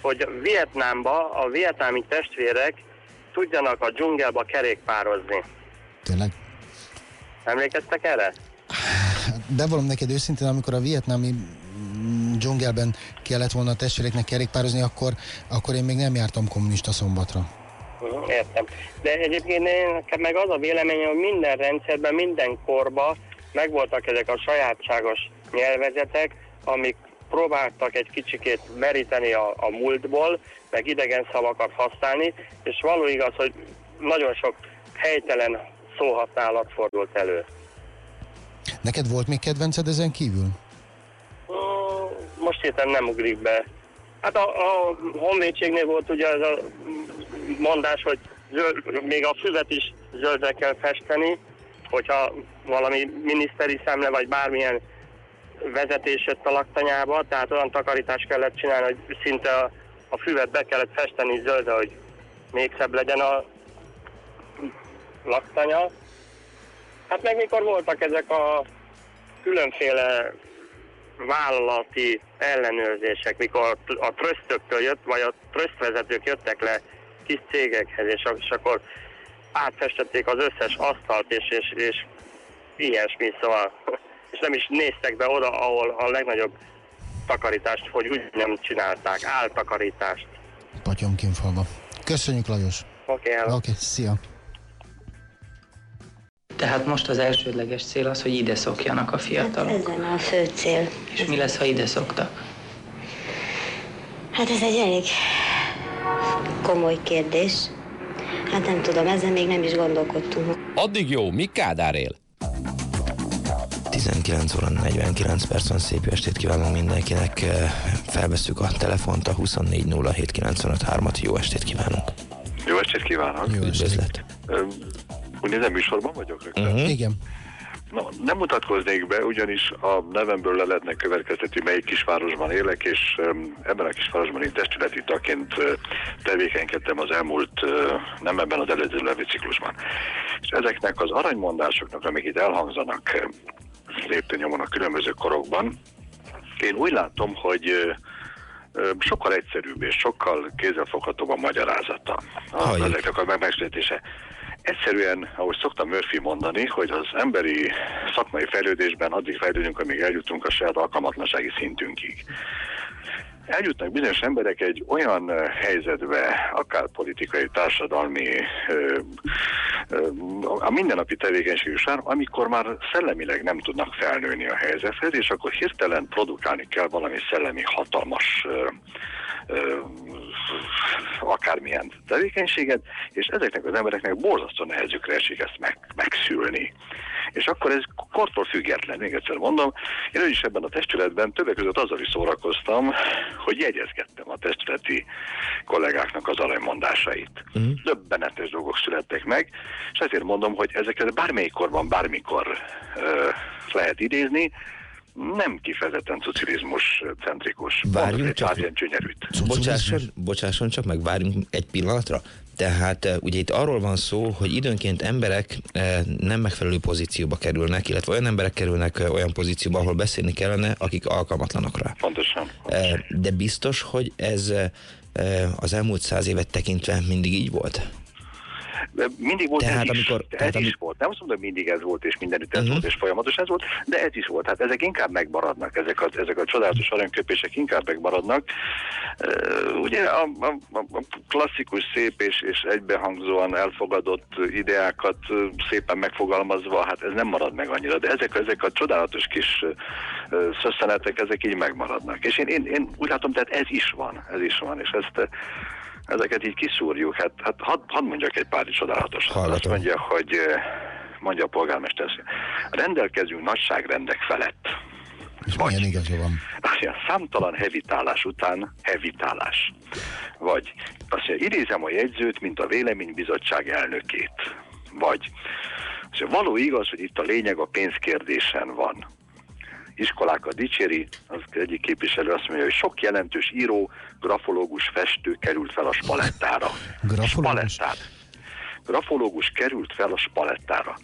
hogy Vietnámba a vietnámi testvérek tudjanak a dzsungelba kerékpározni. Tényleg? Emlékeztek erre? De valami neked őszintén, amikor a vietnámi mm, dzsungelben kellett volna a testvéreknek kerékpározni, akkor, akkor én még nem jártam kommunista szombatra. Mhm, értem. De egyébként én, nekem meg az a véleményem, hogy minden rendszerben, minden korban megvoltak ezek a sajátságos nyelvezetek, amik próbáltak egy kicsikét meríteni a, a múltból, meg idegen szavakat használni, és való igaz, hogy nagyon sok helytelen szóhasználat fordult elő. Neked volt még kedvenced ezen kívül? Most héten nem ugrik be. Hát a, a honvédségnél volt ugye ez a mondás, hogy zöld, még a füvet is zöldre kell festeni, hogyha valami miniszteri szemle, vagy bármilyen vezetés jött a laktanyába, tehát olyan takarítást kellett csinálni, hogy szinte a, a füvet be kellett festeni zöldre, hogy még szebb legyen a laktanya. Hát meg mikor voltak ezek a különféle vállalati ellenőrzések, mikor a trösztöktől jött, vagy a trösztvezetők jöttek le kis cégekhez, és, és akkor átfestették az összes asztalt, és, és, és ilyesmi, szóval, és nem is néztek be oda, ahol a legnagyobb takarítást, hogy úgy nem csinálták, áltakarítást. Patyomkinfalva. Köszönjük Lajos. Oké, okay, Oké, okay, szia. Tehát most az elsődleges cél az, hogy ide szokjanak a fiatalok. Hát ez a fő cél. És mi lesz, ha ide szoktak? Hát ez egy elég komoly kérdés. Hát nem tudom, ezzel még nem is gondolkodtunk. Addig jó, mi Kádár él? 19 óra 49 percen szép estét kívánunk mindenkinek. Felveszük a telefont a 2407953-at. Jó estét kívánunk. Jó estét kívánok! Jó Üdvözlet! Úgy nézem, műsorban vagyok rögtön? Uh-huh. Igen. No, nem mutatkoznék be, ugyanis a nevemből le lehetne következtetni, melyik kisvárosban élek, és ebben a kisvárosban én testületi tagként uh, tevékenykedtem az elmúlt, nem ebben az előző leviciklusban. És ezeknek az aranymondásoknak, amik itt elhangzanak léptőnyomon a különböző korokban, én úgy látom, hogy sokkal egyszerűbb és sokkal kézzelfoghatóbb a magyarázata a, ezeknek a megszületése. Egyszerűen, ahogy szoktam Murphy mondani, hogy az emberi szakmai fejlődésben addig fejlődünk, amíg eljutunk a saját alkalmatlansági szintünkig. Eljutnak bizonyos emberek egy olyan helyzetbe, akár politikai, társadalmi, a mindennapi tevékenységű sár, amikor már szellemileg nem tudnak felnőni a helyzethez, és akkor hirtelen produkálni kell valami szellemi hatalmas akármilyen tevékenységet, és ezeknek az embereknek borzasztó nehezükre esik ezt meg, megszülni. És akkor ez kortól független, még egyszer mondom, én is ebben a testületben többek között azzal is szórakoztam, hogy jegyezgettem a testületi kollégáknak az aranymondásait. Uh-huh. Döbbenetes dolgok születtek meg, és ezért mondom, hogy ezeket bármelyik korban, bármikor ö, lehet idézni, nem kifejezetten szocializmus centrikus. Várjunk csak. Bocsásson, bocsásson csak meg, várjunk egy pillanatra. Tehát eh, ugye itt arról van szó, hogy időnként emberek eh, nem megfelelő pozícióba kerülnek, illetve olyan emberek kerülnek eh, olyan pozícióba, ahol beszélni kellene, akik alkalmatlanok rá. Pontosan. De biztos, hogy ez az elmúlt száz évet tekintve mindig így volt? Mindig volt tehát, ez amikor, is, tehát, ez is volt. Nem azt mondom, hogy mindig ez volt, és mindenütt ez uh-huh. volt, és folyamatos ez volt, de ez is volt. Hát ezek inkább megmaradnak, ezek a, ezek a csodálatos aranyköpések inkább megmaradnak. Uh, ugye a, a, a klasszikus, szép és, és egybehangzóan elfogadott ideákat szépen megfogalmazva, hát ez nem marad meg annyira, de ezek, ezek a csodálatos kis szösszenetek, ezek így megmaradnak. És én, én, én úgy látom, tehát ez is van, ez is van, és ezt ezeket így kiszúrjuk. Hát, hát hadd had mondjak egy pár csodálatos. Azt mondja, hogy mondja a polgármester, rendelkezünk nagyságrendek felett. És Vagy, milyen igaza van? Azt mondja, számtalan hevitálás után hevitálás. Vagy azt mondja, idézem a jegyzőt, mint a véleménybizottság elnökét. Vagy azt mondja, való igaz, hogy itt a lényeg a pénzkérdésen van iskolákat dicséri, az egyik képviselő azt mondja, hogy sok jelentős író, grafológus, festő került fel a spalettára. Grafológus? Spalettát. Grafológus került fel a spalettára.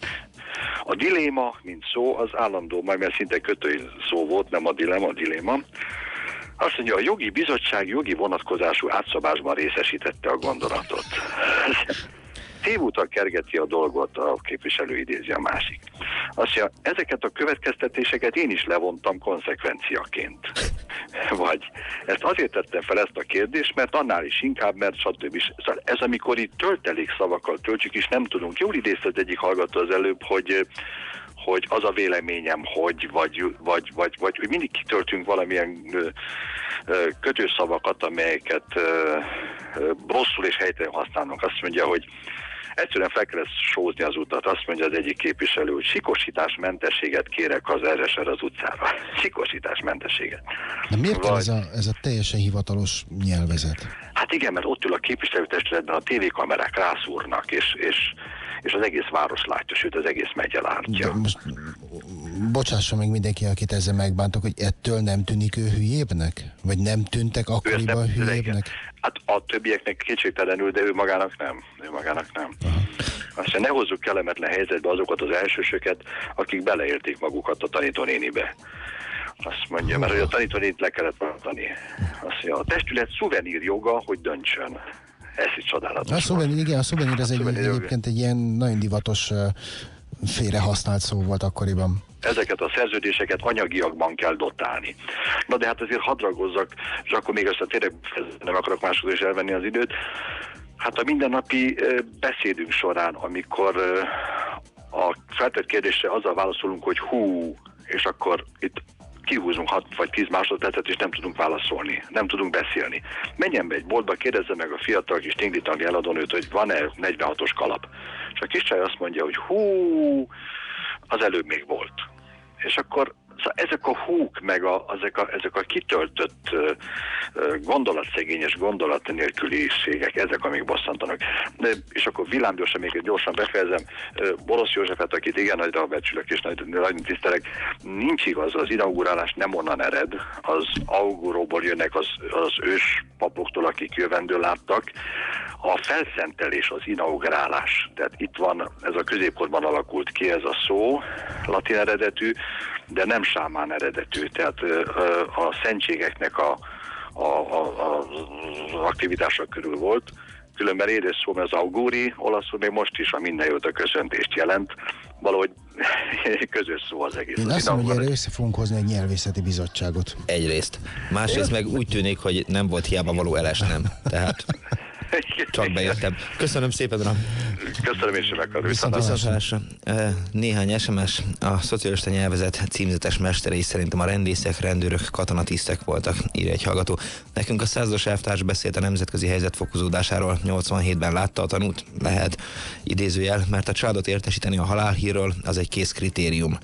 A diléma, mint szó, az állandó, majd mert szinte kötői szó volt, nem a dilema, a diléma. Azt mondja, a jogi bizottság jogi vonatkozású átszabásban részesítette a gondolatot tévúton kergeti a dolgot, a képviselő idézi a másik. Azt mondja, ezeket a következtetéseket én is levontam konsekvenciaként. *laughs* Vagy ezt azért tettem fel ezt a kérdést, mert annál is inkább, mert stb. Szóval ez amikor itt töltelék szavakkal töltjük, és nem tudunk. Jól idézte egyik hallgató az előbb, hogy hogy az a véleményem, hogy, vagy, vagy, vagy, vagy hogy mindig kitöltünk valamilyen kötőszavakat, amelyeket ö, ö, rosszul és helytelen használunk. Azt mondja, hogy Egyszerűen fel kellett sózni az utat. Azt mondja az egyik képviselő, hogy sikosítás mentességet kérek az RSR az utcára. *laughs* Sikosítás mentességet. De miért Vagy... kell ez a, ez a teljesen hivatalos nyelvezet? Hát igen, mert ott ül a képviselőtestületben, a tévékamerák rászúrnak, és, és, és az egész város látja, sőt az egész megye látja. De most bocsásson meg mindenki, akit ezzel megbántok, hogy ettől nem tűnik ő hülyébbnek? Vagy nem tűntek akkoriban hülyébbnek? Hát a többieknek kétségtelenül, de ő magának nem. Ő magának nem. Aztán ne hozzuk kellemetlen helyzetbe azokat az elsősöket, akik beleérték magukat a tanítónénibe. Azt mondja, mert hogy a tanítónénit le kellett tartani. Azt mondja, a testület szuvenír joga, hogy döntsön. Ez is csodálatos. A szuvenír, igen, a szuvenír az egy, egyébként egy ilyen nagyon divatos félrehasznált szó volt akkoriban ezeket a szerződéseket anyagiakban kell dotálni. Na de hát azért hadragozzak, és akkor még ezt tényleg nem akarok máshoz is elvenni az időt. Hát a mindennapi beszédünk során, amikor a feltett kérdésre azzal válaszolunk, hogy hú, és akkor itt kihúzunk 6 vagy 10 másodpercet, és nem tudunk válaszolni, nem tudunk beszélni. Menjen be egy boltba, kérdezze meg a fiatal kis tinglitangi eladónőt, hogy van-e 46-os kalap. És a kis csaj azt mondja, hogy hú, az előbb még volt és akkor Szóval ezek a húk, meg a, ezek, a, ezek a kitöltött gondolatszegényes, gondolat nélküliségek, ezek, amik bosszantanak. De, és akkor villámgyorsan még gyorsan befejezem. Borosz Józsefet, akit igen nagyra becsülök és nagy, nagy tisztelek, nincs igaz, az inaugurálás nem onnan ered, az auguróból jönnek az, az ős papoktól, akik jövendő láttak. A felszentelés az inaugurálás. Tehát itt van, ez a középkorban alakult ki ez a szó, latin eredetű, de nem sámán eredetű, tehát a szentségeknek a, a, a, a, aktivitása körül volt. Különben édes szó, az augúri, olaszul még most is a minden jót a köszöntést jelent. Valahogy *laughs* közös szó az egész. Én azt mondom, hogy erre össze fogunk hozni egy nyelvészeti bizottságot. Egyrészt. Másrészt meg úgy tűnik, hogy nem volt hiába való eles nem. Tehát csak bejöttem. Köszönöm szépen, uram. Köszönöm és meg Viszontlátásra. Néhány SMS. A szocialista nyelvezet címzetes mesterei szerintem a rendészek, rendőrök, katonatisztek voltak, írja egy hallgató. Nekünk a százas elvtárs beszélt a nemzetközi helyzet fokozódásáról. 87-ben látta a tanút? Lehet. Idézőjel, mert a családot értesíteni a halálhírről az egy kész kritérium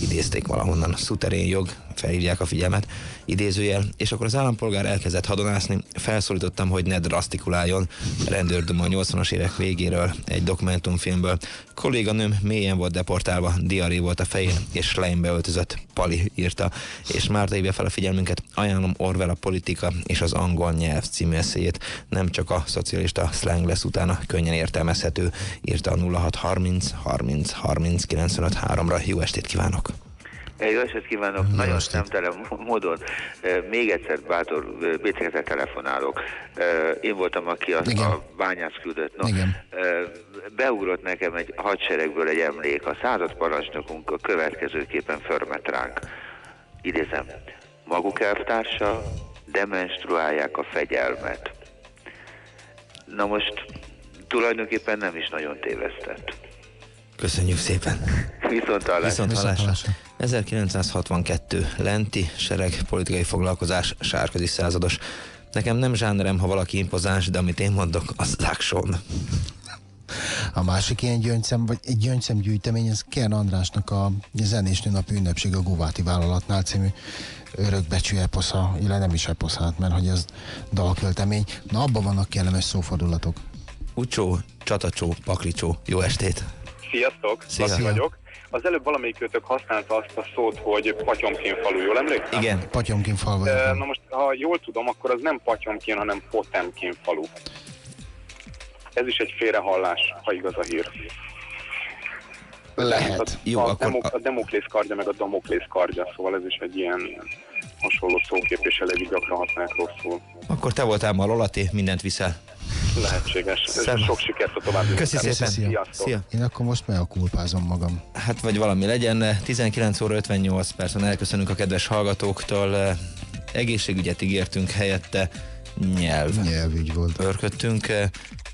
idézték valahonnan, szuterén jog, felhívják a figyelmet, idézőjel, és akkor az állampolgár elkezdett hadonászni, felszólítottam, hogy ne drasztikuláljon, rendőrdöm a 80-as évek végéről egy dokumentumfilmből. Kolléganőm mélyen volt deportálva, diaré volt a fején, és lejnbe öltözött, Pali írta, és Márta hívja fel a figyelmünket, ajánlom Orwell a politika és az angol nyelv című eszéjét, nem csak a szocialista slang lesz utána könnyen értelmezhető, írta a 0630 30 30 95 3-ra. Jó estét kívánok! Jó eset kívánok, Jó nagyon szemtelen módon. Még egyszer bátor Bécegete telefonálok. Én voltam, aki azt Igen. a bányász küldött. No, Igen. Beugrott nekem egy hadseregből egy emlék. A század parancsnokunk a következőképpen förmet ránk. Idézem. Maguk elvtársa demonstruálják a fegyelmet. Na most tulajdonképpen nem is nagyon tévesztett. Köszönjük szépen. Viszont hallásra. Viszont hallásra. 1962. Lenti, sereg, politikai foglalkozás, sárközi százados. Nekem nem zsánerem, ha valaki impozáns, de amit én mondok, az action. A másik ilyen gyöngyszem, vagy egy gyöngyszem gyűjtemény, ez Kern Andrásnak a zenésnő nap ünnepség a Guváti vállalatnál című örökbecsű eposza, illetve nem is eposzát, mert hogy ez dalköltemény. Na abban vannak kellemes szófordulatok. Ucsó, csatacsó, paklicsó, jó estét! Sziasztok, Szia. Laci vagyok. Az előbb valamelyik őtök használta azt a szót, hogy Patyomkin falu, jól emlékszem? Igen, Patyomkin falu. E, na most, ha jól tudom, akkor az nem Patyomkin, hanem Potemkin falu. Ez is egy félrehallás, ha igaz a hír. Lehet. A, Jó, a, akkor... Demok, a Demoklész kardja, meg a Damoklész kardja, szóval ez is egy ilyen hasonló szókép, és elég gyakran használják rosszul. Akkor te voltál ma Lolati, mindent viszel. Lehetséges. Szem. Sok sikert a további. Köszi szépen. Szia. Szia. Én akkor most meg a kulpázom magam. Hát vagy valami legyen. 19 óra 58 percen elköszönünk a kedves hallgatóktól. Egészségügyet ígértünk helyette. Nyelv. Nyelvügy volt. Örködtünk.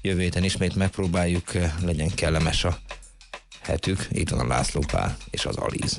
Jövő héten ismét megpróbáljuk. Legyen kellemes a hetük. Itt van a László Pál és az Alíz.